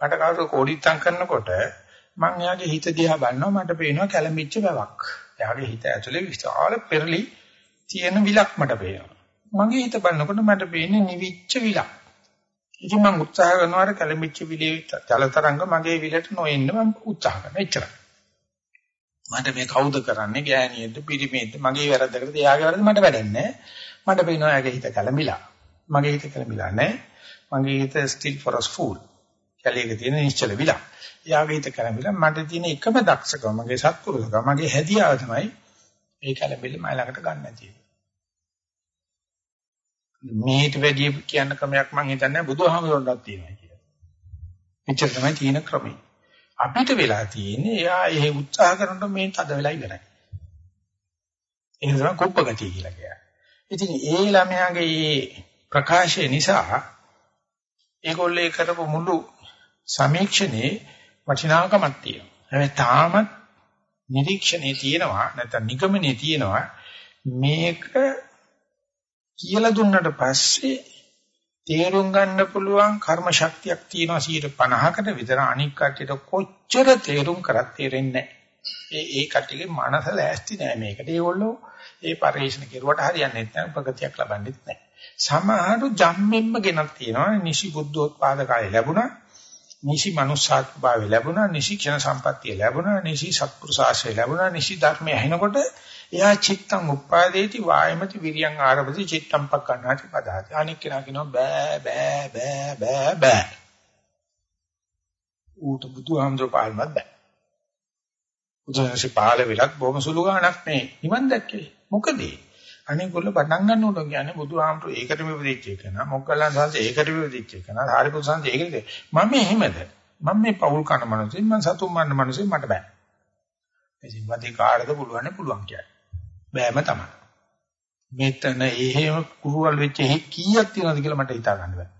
[SPEAKER 1] මට කවුරු කෝඩිත්තම් කරනකොට මං එයාගේ හිත දිහා බලනවා මට පේනවා කැළඹිච්ච බවක්. එයාගේ හිත ඇතුලේ විශාල පෙරලි තියෙන විලක් මට පේනවා. මගේ හිත බලනකොට මට පේන්නේ නිවිච්ච විලක්. ඉතින් මම උත්සාහ කරනවා අර කැළඹිච්ච විලේ ජලතරංග මගේ විලට නොඑන්න මම උත්සාහ කරනවා. එච්චරයි. මට මේ කවුද කරන්නේ ගෑණියෙක්ද පිරිමේද්ද මගේ වැරද්දකටද එයාගේ වැරද්ද මට වැඩන්නේ මට පේනවා එයාගේ හිත කැළඹිලා. මගේ හිත කැළඹිලා නැහැ. මගේ හිත still for us fool. කැලේක තියෙන නිශ්චල විලා. එයාගේ හිත කැළඹිලා මට තියෙන එකම දක්ෂකම මගේ සත්පුරුෂකම මගේ හැදියාව තමයි ඒ කැළඹිල්ල මයි ළඟට ගන්න නැති එක. මේට වැඩි කියන ක්‍රමයක් මම හිතන්නේ බුදුහාමුදුරන්ටත් තියෙනවා කියලා. එච්චර තමයි තියෙන ක්‍රමය. අපිට වෙලා තියෙන්නේ එයා ඒ උත්සාහ කරනකොට මේ තද වෙලා ඉවරයි. ඒක තමයි කුප්පගතිය කියලා කියන්නේ. ඉතින් ඒ ළමයාගේ මේ ප්‍රකාශය නිසා ඒගොල්ලේ කරපු මුළු සමීක්ෂණේ වටිනාකමක් තියෙනවා. හැබැයි තාමත් නිරීක්ෂණේ තියෙනවා නැත්නම් නිගමනේ තියෙනවා මේක කියලා දුන්නට පස්සේ තේරුම් ගන්න පුළුවන් කර්ම ශක්තියක් තියෙනවා 50කට විතර අනික් කට්ටියට කොච්චර තේරුම් කරත් තේරෙන්නේ නැහැ. ඒ ඒ කට්ටියගේ මනස ලෑස්ති නෑ මේකට. ඒගොල්ලෝ ඒ පරිශන කෙරුවට හරියන්නේ නැත්නම් ප්‍රගතියක් ලබන්නේත් නැහැ. සමහරු ජම්මෙන්ම ගෙනත් තියෙනවා. නිසි බුද්ධෝත්පාද කාලේ ලැබුණා. නිසි මනුෂ්‍යාත් භාවය ලැබුණා. නිසි ක්ෂණ සම්පත්තිය ලැබුණා. නිසි සත්පුරුෂාශය ලැබුණා. නිසි ධර්මය ඇහෙනකොට එයා චිත්තං උප්පාදේති වායමති විරියං ආරභති චිත්තං පක්කණාති පදාති. අනික් කෙනා කියනවා බෑ බෑ බෑ බෑ බෑ. ඌට බුදුහාමුදුර පාල්මත් බෑ. බුදුහාමුදුරේ පාල වෙලත් බොහොම සුළු ගාණක් නේ. නිවන් දැක්කේ. මොකද අනිගොල්ල පටන් ගන්න උන කියන්නේ බුදුහාමුදුර ඒකට විපදිච්ච එක නා. මොග්ගලන් සංස ඒකට විපදිච්ච එක නා. හාරිපුත් සංස ඒකට. මම එහෙමද? මම මේ පෞල් කන මනුස්සෙක් මම සතුම් මන්න මනුස්සෙක් මට බෑ. ඉතින් වදේ කාටද පුළුවන් පුළුවන් කියන්නේ. බෑම තමයි. මෙතන එහෙම කුරුවල් වෙච්ච හි කීයක් තියෙනවද කියලා මට හිතා ගන්න බෑ.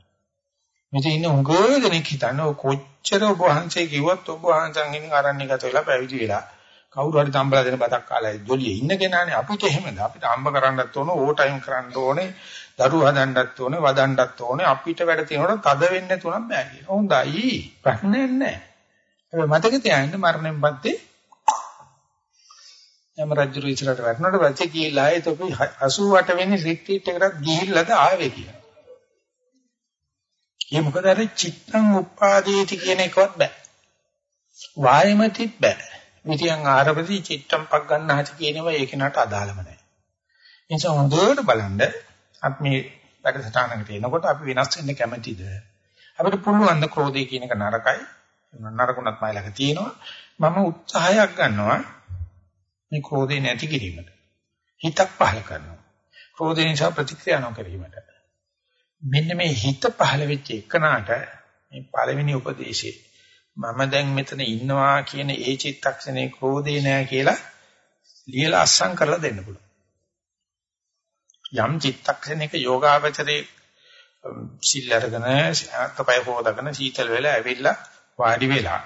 [SPEAKER 1] මෙතන ඉන්න උගෝ දෙනෙක් හිතන්නේ කොච්චර ඔබ වහන්සේ කිව්වත් ඔබ වහන්සන් අරන්නේ ගත වෙලා පැවිදි වෙලා කවුරු හරි තම්බලා දෙන බතක් කාලා ජොලියේ ඉන්න කෙනානේ අපිට එහෙමද අපිට අම්බ කරන්නත් ඕන ඕ ටයිම් කරන්න ඕනේ දරුවා හදන්නත් ඕනේ වදන්නත් ඕනේ අපිට වැඩ තියෙනකොට තද වෙන්නේ නැතුණම් බෑ කියන. හොඳයි ප්‍රශ්නයක් නැහැ. හැබැයි මතක තියාගන්න මරණයෙන් පස්සේ යම රජු ඉස්සරහට වැටුණාට පස්සේ කියලා ආයෙත් අපි 88 වෙනි රිට්‍රීට් එකකට ගිහිල්ලාද ආවේ කියලා. ඒ මොකද අර චිත්තං උපාදීති කියන එකවත් බෑ. වායමතිත් බෑ. විතියන් ආරපති චිත්තම් පක් ගන්නහටි කියනවා ඒක නට අදාළම නැහැ. ඒ නිසා හොඳට බලන්න අපි මේ වැඩසටහනකට එනකොට අපි වෙනස් වෙන්න කැමැතිද? අපිට පුළුවන් ද ක්‍රෝධය කියන එක නරකයි. නරකුණත් මයිලක තියෙනවා. මම උත්සාහයක් ගන්නවා මේ ක්‍රෝධය නැති කිරීමට. හිතක් පහල කරනවා. ක්‍රෝධය නිසා ප්‍රතික්‍රියා නොකිරීමට. මෙන්න මේ හිත පහල වෙච්ච එකනට මේ පළවෙනි උපදේශේ මම දැන් මෙතන ඉන්නවා කියන ඒ චිත්තක්ෂණේ ක්‍රෝධේ නෑ කියලා ලියලා අස්සම් කරලා දෙන්න පුළුවන්. යම් චිත්තක්ෂණයක යෝගාවචරේ සිල් අරගෙන අතපය හොදාගෙන සීතල වෙලා ඇවිල්ලා වාඩි වෙලා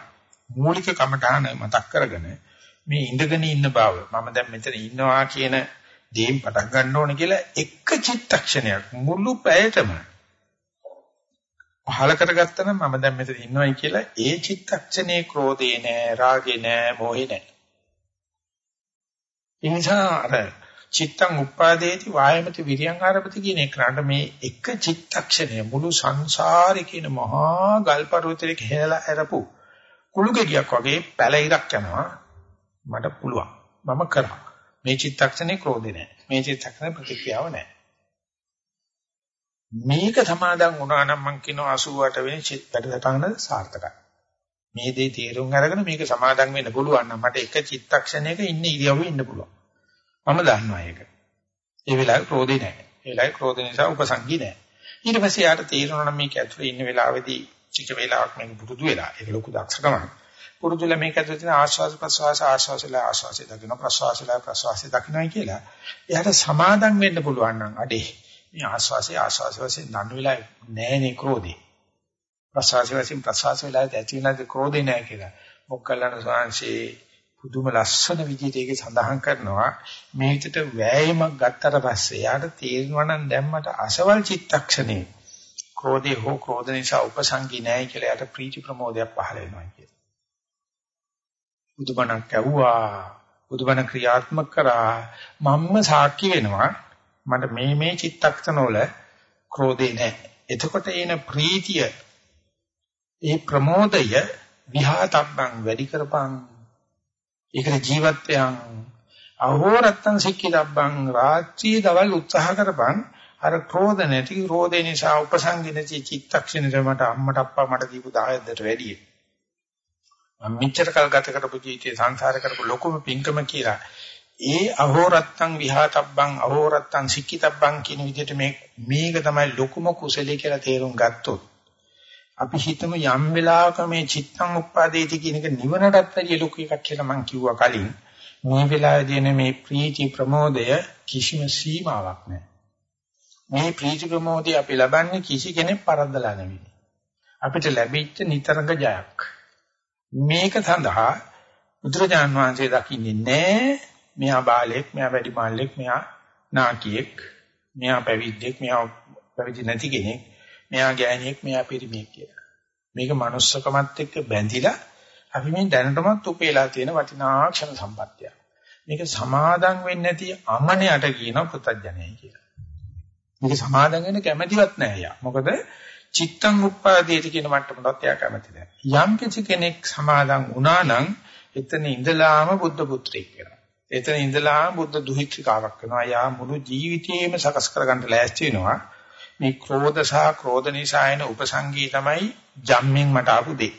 [SPEAKER 1] මූලික කමඨාන මතක් කරගෙන මේ ඉඳගෙන ඉන්න බව මම දැන් මෙතන ඉන්නවා කියන දේෙන් පටන් ගන්න ඕන කියලා එක චිත්තක්ෂණයක් මුළු පැයටම පහල කරගත්තා නම් මම දැන් මෙතන ඉන්නවයි කියලා ඒ චිත්තක්ෂණේ ක්‍රෝධේ නෑ රාගේ නෑ මොහේ නෑ. ඒ නිසා අර චිත්තං උප්පාදේති වායමති විරියං ආරභති කියන එකට මේ එක චිත්තක්ෂණය මුළු සංසාරේ කියන මහා ගල් පර්වතයක හැලා ඇරපු කුළු ගෙඩියක් වගේ පැලිරක් යනවා. මට පුළුවන් මම කරා මේ චිත්තක්ෂණේ ක්‍රෝධේ නැහැ මේ චිත්තක්ෂණේ ප්‍රතික්‍රියාව නැහැ මේක සමාදන් වුණා නම් මං කියනවා 88 වෙනි චිත්ත වැඩසටහන සාර්ථකයි මේ දේ තේරුම් අරගෙන මේක සමාදන් වෙන්න පුළුවන් නම් මට එක චිත්තක්ෂණයක ඉන්න ඉරියව්වේ ඉන්න පුළුවන් මම දන්නවා ඒක. ඒ වෙලාවේ ක්‍රෝධේ නැහැ. ඒ වෙලාවේ ක්‍රෝධ නිසා උපසංගී නැහැ. ඊට පස්සේ යාට තේරෙනවා නම් මේක ඇතුලේ ඉන්න වෙලාවේදී ටික වෙලාවක් මේක පුරුදු වෙලා ඒක ලොකු දක්ෂකමක්. පුරුදුලා මේක ඇතුලේ තියෙන ආශ්වාස ප්‍රශ්වාස ආශ්වාසලා ආශ්වාසය දකින්න ප්‍රශ්වාසලා ප්‍රශ්වාසය දකින්නයි කියලා. එයාට සමාදම් වෙන්න පුළුවන් නම් අඩේ මේ ආශ්වාසය ආශ්වාස වශයෙන් දන්න වෙලාවේ නැහැනේ ක්‍රෝධේ. ප්‍රශ්වාස වශයෙන් ප්‍රශ්වාස වෙලාවේ ඇති වෙනද ක්‍රෝධේ නැහැ කියලා. මොක්කල්ලාන ස්වාංශේ පුදුම ලස්සන විදිහට ඒක සඳහන් කරනවා මේ විදිහට වෑයමක් ගත්තට පස්සේ යාට තේරෙනවා නම් දැන් මට අසවල් චිත්තක්ෂණේ ක්‍රෝධේ හෝ ක්‍රෝධ නිසා උපසංගී නැහැ කියලා යාට ප්‍රීති ප්‍රමෝදයක් පහළ වෙනවා කියලා. බුදුබණක් ඇහුවා බුදුබණ ක්‍රියාත්මක කරා මම්ම සාක්ෂි වෙනවා මට මේ මේ චිත්තක්ෂණවල ක්‍රෝධේ නැහැ. එතකොට එන ප්‍රීතිය ඒ ප්‍රමෝදය විහාතබ්බං වැඩි කරපං ඒකට ජීවත්වයන් අහෝරත්තං සික්කිතබ්බං රාත්‍රී දවල් උත්සාහ කරපන් අර ක්‍රෝධ නැති ක්‍රෝධේ නිසා උපසංගිනචි චිත්තක්ෂණයට මට අම්මට අප්පා මට දීපු 10කට වැඩිය මම මෙච්චර කල් ගත කරපු ජීවිතේ සංසාර කරපු ලොකුම පිංකම කියලා ඒ අහෝරත්තං විහාතබ්බං අහෝරත්තං සික්කිතබ්බං කියන විදිහට මේ මේක තමයි ලොකුම කුසලයේ කියලා තේරුම් ගත්තොත් අපි හිතමු යම් වෙලාවක මේ චිත්තං උප්පාදේති කියන එක නිවනටත් වැඩිය ලොකු එකක් කියලා මම කිව්වා කලින්. මේ වෙලාවේදී මේ ප්‍රීති ප්‍රමෝදය කිසිම සීමාවක් නැහැ. මේ ප්‍රීති ප්‍රමෝදය අපි ලබන්නේ කිසි කෙනෙක් පරද්දලා නෙවෙයි. අපිට ලැබිච්ච නිතරක ජයක්. මේක සඳහා බුදුරජාන් වහන්සේ දකින්නේ නැහැ මෙහා බාලෙක්, මෙහා වැඩිමාල්ලෙක්, මෙහා නාකියෙක්, මෙහා පැවිද්දෙක්, මෙහා පැවිදි නැති කෙනෙක්. මෙයා ගෑණියෙක් මෙයා පිරිමියෙක් කියලා. මේක manussකමත් එක්ක බැඳිලා අපි මේ දැනටමත් උපේලා තියෙන වටිනා ක්ෂණ සම්පත්තිය. මේක සමාදම් වෙන්නේ නැති අමනයට කියන පුතඥයයි කියලා. මේක සමාදම් වෙන්න කැමැතිවත් නැහැ යා. මොකද චිත්තං උප්පාදේති කියන මට්ටමකට එයා කැමැති නැහැ. යම් කිසි කෙනෙක් සමාදම් වුණා නම් එතන ඉඳලාම බුද්ධ පුත්‍රයෙක් වෙනවා. එතන ඉඳලාම බුද්ධ දුහිත්‍රිකාවක් වෙනවා. යා මුළු ජීවිතේම සකස් කරගන්න ලෑස්ති වෙනවා. මේ ක්‍රෝධ සහ ක්‍රෝධ නිසා එන උපසංගී තමයි ජම්මෙන් මට ආපු දෙය.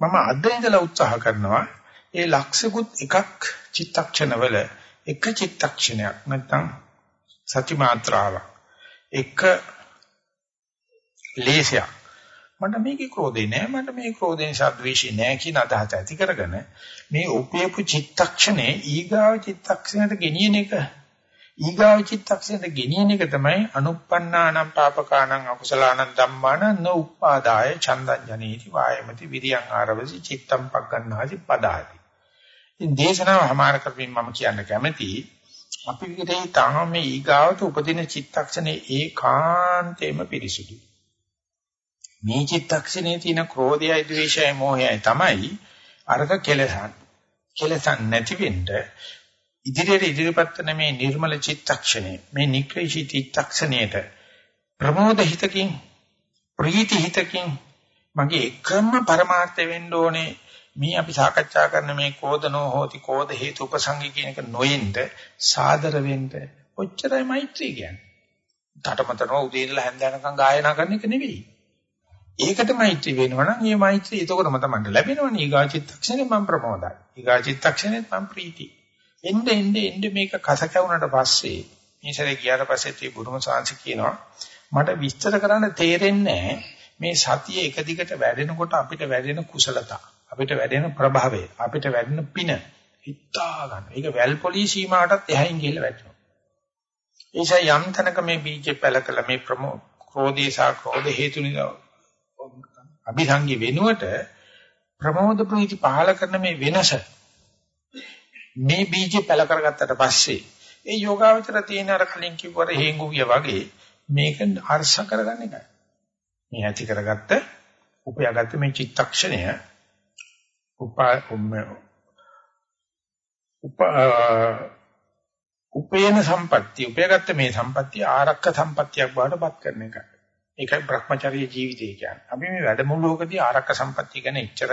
[SPEAKER 1] මම අද ඉඳලා උත්සාහ කරනවා ඒ ලක්ෂිකුත් එකක් චිත්තක්ෂණවල එක චිත්තක්ෂණයක් නැත්නම් සති මාත්‍රාවක් එක ලේසයක් මට මේකේ ක්‍රෝධේ නෑ මට මේ ක්‍රෝධේ නිසා ද්වේෂේ නෑ කියන අදහස ඇති කරගෙන මේ උපේපු චිත්තක්ෂණේ ඊගාව චිත්තක්ෂණයට ගෙනියන එක ඊගාව චිත්තක්ෂණයට ගෙනියන එක තමයි අනුප්පන්නානම් පාපකානම් අකුසලානම් ධම්මාන නෝපාදාය චන්දං ජනේති වායමති විරියං ආරවසි චිත්තම් පග්ගන්නාසි පදාති. ඉතින් දේශනාව හමාර කරමින් මම කියන්න කැමති අපි විතරේ තාම මේ ඊගාවට උපදින චිත්තක්ෂණේ ඒකාන්තේම පිරිසුදුයි. මේ චිත්තක්ෂණේ තියෙන ක්‍රෝධයයි ද්වේෂයයි මෝහයයි තමයි අරක කෙලසන්. කෙලසන් නැති වෙන්න ඉදිරියට ඉදිරියපත් වෙන මේ නිර්මල චිත්තක්ෂණය මේ නික්‍රේෂී චිත්තක්ෂණයට ප්‍රමෝද හිතකින් ප්‍රීති හිතකින් මගේ එකම પરමාර්ථය වෙන්න ඕනේ මේ අපි සාකච්ඡා කරන මේ කෝදනෝ හෝති කෝද හේතු උපසංගි කියන එක නොයෙන්ද සාදර වෙන්න ඔච්චරයි මෛත්‍රී කියන්නේ. තාඨමතරව උදේ ඉඳලා හැන්දෑනකම් ගායනා කරන එක නෙවෙයි. ඒකට මෛත්‍රී වෙනවා නම් මේ මෛත්‍රී එතකොටම තමයි ලැබෙනවනේ. ඊගා චිත්තක්ෂණේ මම ප්‍රමෝදයි. ඊගා චිත්තක්ෂණේ මම ප්‍රීති. එnde එnde එnde මේක කස කැවුනට පස්සේ මේ සැරේ ගියාට පස්සේ තී බුදුම සාංශ කියනවා මට විස්තර කරන්න තේරෙන්නේ මේ සතිය එක දිගට වැඩෙනකොට අපිට වැඩෙන කුසලතා අපිට වැඩෙන ප්‍රභාවය අපිට වැඩෙන පින හිතා ගන්න. ඒක වැල් පොලි සීමාවටත් එහයින් ගිහිල්ලා වැටෙනවා. ඒසයි යම් තැනක මේ බීජ පැලකල මේ ප්‍රමෝ ක්‍රෝධේ සහ ක්‍රෝධ හේතු නිසා අභිසංගි වෙනුවට ප්‍රමෝද ප්‍රීති පහල කරන මේ වෙනස මේ බීජ පැල කරගත්තට පස්සේ ඒ යෝගාවචර තියෙන අර කලින් කිව්වර හේඟුවිය වගේ මේක අර්ශ කරගන්න එකයි. මේ ඇති කරගත්ත උපයාගත්ත මේ චිත්තක්ෂණය උපා උප උපේන සම්පත්‍ය උපයාගත්ත මේ සම්පත්‍ය ආරක්ක සම්පත්‍යක් බවට පත් කරන එකයි. ඒකයි Brahmacharya ජීවිතය කියන්නේ. අපි මේ වැඩමුළුවකදී ආරක්ක සම්පත්‍ය ගැන එච්චර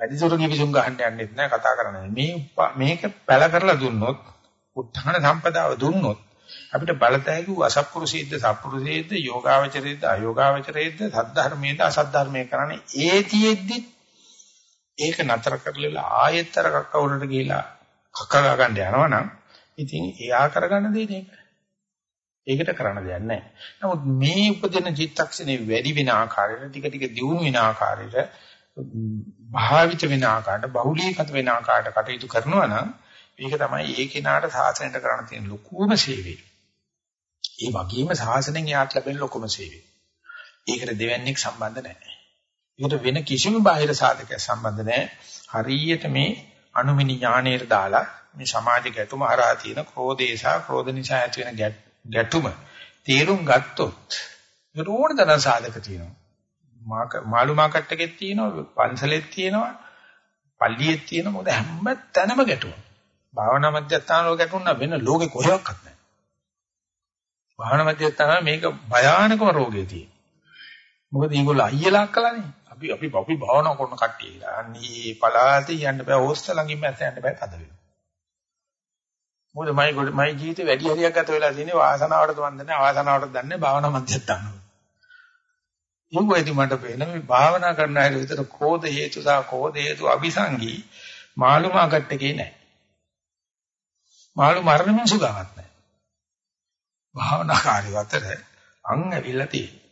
[SPEAKER 1] වැඩිදුර කිවිසුම් ගහන්න යන්නෙත් නෑ කතා කරන්නේ. මේ මේක පැල කරලා දුන්නොත් උත්හාන සම්පදාව දුන්නොත් අපිට බලතැකු අසත්පුරුෂීද්ද සත්පුරුෂීද්ද යෝගාවචරයේද අයෝගාවචරයේද සද්ධර්මයේද අසද්ධර්මයේ කරන්නේ ඒතියෙද්දි ඒක නතර කරලා ආයෙත්තර කක්කවලට ගිහිලා කක්ක ගන්න යනවනම් ඉතින් එයා කරගන්න දෙන්නේ ඒක. ඒකට කරන්න දෙයක් නැහැ. නමුත් මේ උපදින චිත්තක්ෂණේ වැඩි වෙන ආකාරයට ටික ටික දියුණු වෙන ආකාරයට භාවිත වෙන ආකාරයට බහුලීගත වෙන ආකාරයට කටයුතු කරනවා නම් ඒක තමයි ඒ කෙනාට සාසනයට කරන්න තියෙන ලොකුම සේවය. ඒ වගේම සාසනෙන් යාට ලැබෙන ලොකුම සේවය. ඒකට දෙවන්නේක් සම්බන්ධ නැහැ. ඒකට වෙන කිසිම බාහිර සාධකයක් සම්බන්ධ නැහැ. හරියට මේ අනුමිනි ඥාණයට දාලා මේ සමාජ ගැටුම හරහා තියෙන ක්‍රෝධේසා ක්‍රෝධ නිසා ඇති වෙන ගැටුම තේරුම් ගත්තොත් ඒකට ඕන තරම් සාධක තියෙනවා. මාළු මාකට් එකෙත් තියෙනවා, පන්සලෙත් තියෙනවා, පල්ලියෙත් තියෙනවා. මොකද හැම තැනම ගැටුම. භාවනා මධ්‍යස්ථාන වල ගැටුණා වෙන ලෝකේ කොහෙවත් නැහැ. භාවනා මධ්‍යස්ථාන මේක භයානකම රෝගේ තියෙන. මොකද මේගොල්ලෝ අයියලා අක්කලානේ. අපි අපි අපි භාවනා කරන කට්ටිය කියලා. අන්නේ පලාතේ යන්න බෑ හොස්ටල් ළඟින් මැස්ස යන්න බෑ තද වෙනවා. මොකද මයි මයි ජීවිතේ වැඩි හරියක් ගත වෙලා තියෙන්නේ වාසනාවටද මන්ද නැහැ අවාසනාවටද දන්නේ භාවනා මධ්‍යස්ථාන. මොකද මට පේන මේ භාවනා කරන අය විතර කෝධ හේතු සහ කෝධ හේතු අபிසංගී මාළුමාකට එකේ නැහැ. මාළු මරණ මිනිසු ගාවත් නැහැ. භාවනාකාරී අතර අං ඇවිල්ලා තියෙනවා.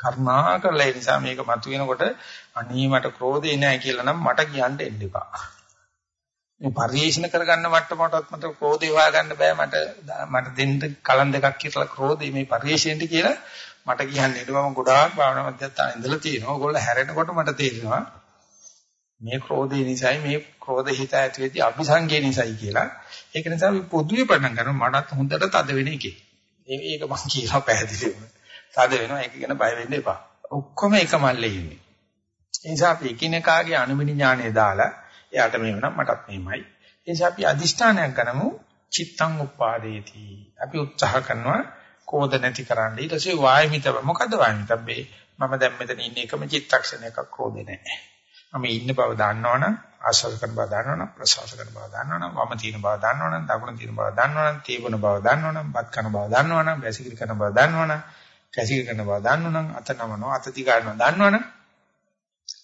[SPEAKER 1] කර්ණාකරලා ඒ නිසා මේක මතුවෙනකොට අනී මට ක්‍රෝධේ නැහැ කියලා නම් මට කියන්න එන්න එපා. මේ පරිේශන කරගන්න මට්ටමටත් මට ක්‍රෝධේ හොයාගන්න බෑ මට මට දෙන්න කලන් දෙකක් කියලා ක්‍රෝධේ මේ පරිේශෙන්ට කියලා මට කියන්න ඊට මම ගොඩාක් භාවනා මධ්‍යස්ථාන ඉඳලා තියෙනවා. ඕගොල්ලෝ හැරෙනකොට මට තේරෙනවා මේ ක්‍රෝධේ නිසායි මේ ක්‍රෝධ හිත ඇති වෙද්දී අபிසංගේ නිසායි කියලා. ඒක නිසා අපි පොදුවේ පටන් ගන්නවා මටත් හොඳට තද වෙන එකේ. ඒක මම කියලා පැහැදිලිව. තද වෙනවා ඒක ගැන බය වෙන්න එපා. ඔක්කොම එක මල්ලේ ඉන්නේ. ඒ නිසා අපි එකිනෙකාගේ අනුමිනි ඥානය දාලා එයාට මේව නම් මටත් මෙහෙමයි. ඒ නිසා අපි අදිෂ්ඨානයක් ගන්නමු චිත්තං උපාදේති. අපි උත්සාහ කරනවා කෝධ නැති කරන්න. ඊට පස්සේ වායමිතව මොකද්ද වායමිතබ්බේ? මම දැන් මෙතන ඉන්නේ එකම චිත්තක්ෂණයක ක්‍රෝධේ නැහැ. මම ඉන්න බව දන්නවනම් ආශ්වාස කරන බව දන්නවනම් ප්‍රශ්වාස කරන බව දන්නවනම් වම තියෙන බව දන්නවනම් දකුණ තියෙන බව දන්නවනම් තේවන බව දන්නවනම් බත් කන බව දන්නවනම් වැසිකිලි කරන බව දන්නවනම් කැසිකිලි කරන බව දන්නවනම් අත නමනවා අත දිගාරනවා දන්නවනම්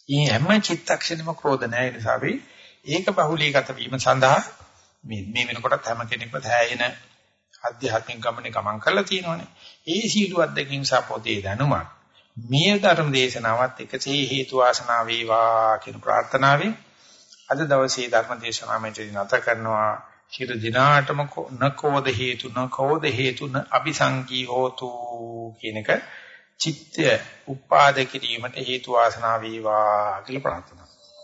[SPEAKER 1] මේ හැම චිත්තක්ෂණෙම ක්‍රෝධ නැහැ නිසා අපි ඒක බහුලීගත වීම සඳහා මේ මේ වෙනකොටත් හැම කෙනෙක්ම තෑයෙන ආධ්‍යාත්මික ගමනේ ගමන් කරලා තියෙනවානේ. ඒ සීල අධ්‍යක්ෂින් සපෝතේ දැනුමක් මේ ධර්ම දේශනාවත් එකසේ හේතු වාසනා වේවා කියන ප්‍රාර්ථනාවෙන් අද දවසේ ධර්ම දේශනාව මෙතන නැත කරනවා චිර දිනාටම නකෝද හේතු නකෝද හේතු න අபிසංකී හෝතු කියන එක චිත්ත උපාද කිරීමට හේතු වාසනා වේවා කියලා ප්‍රාර්ථනා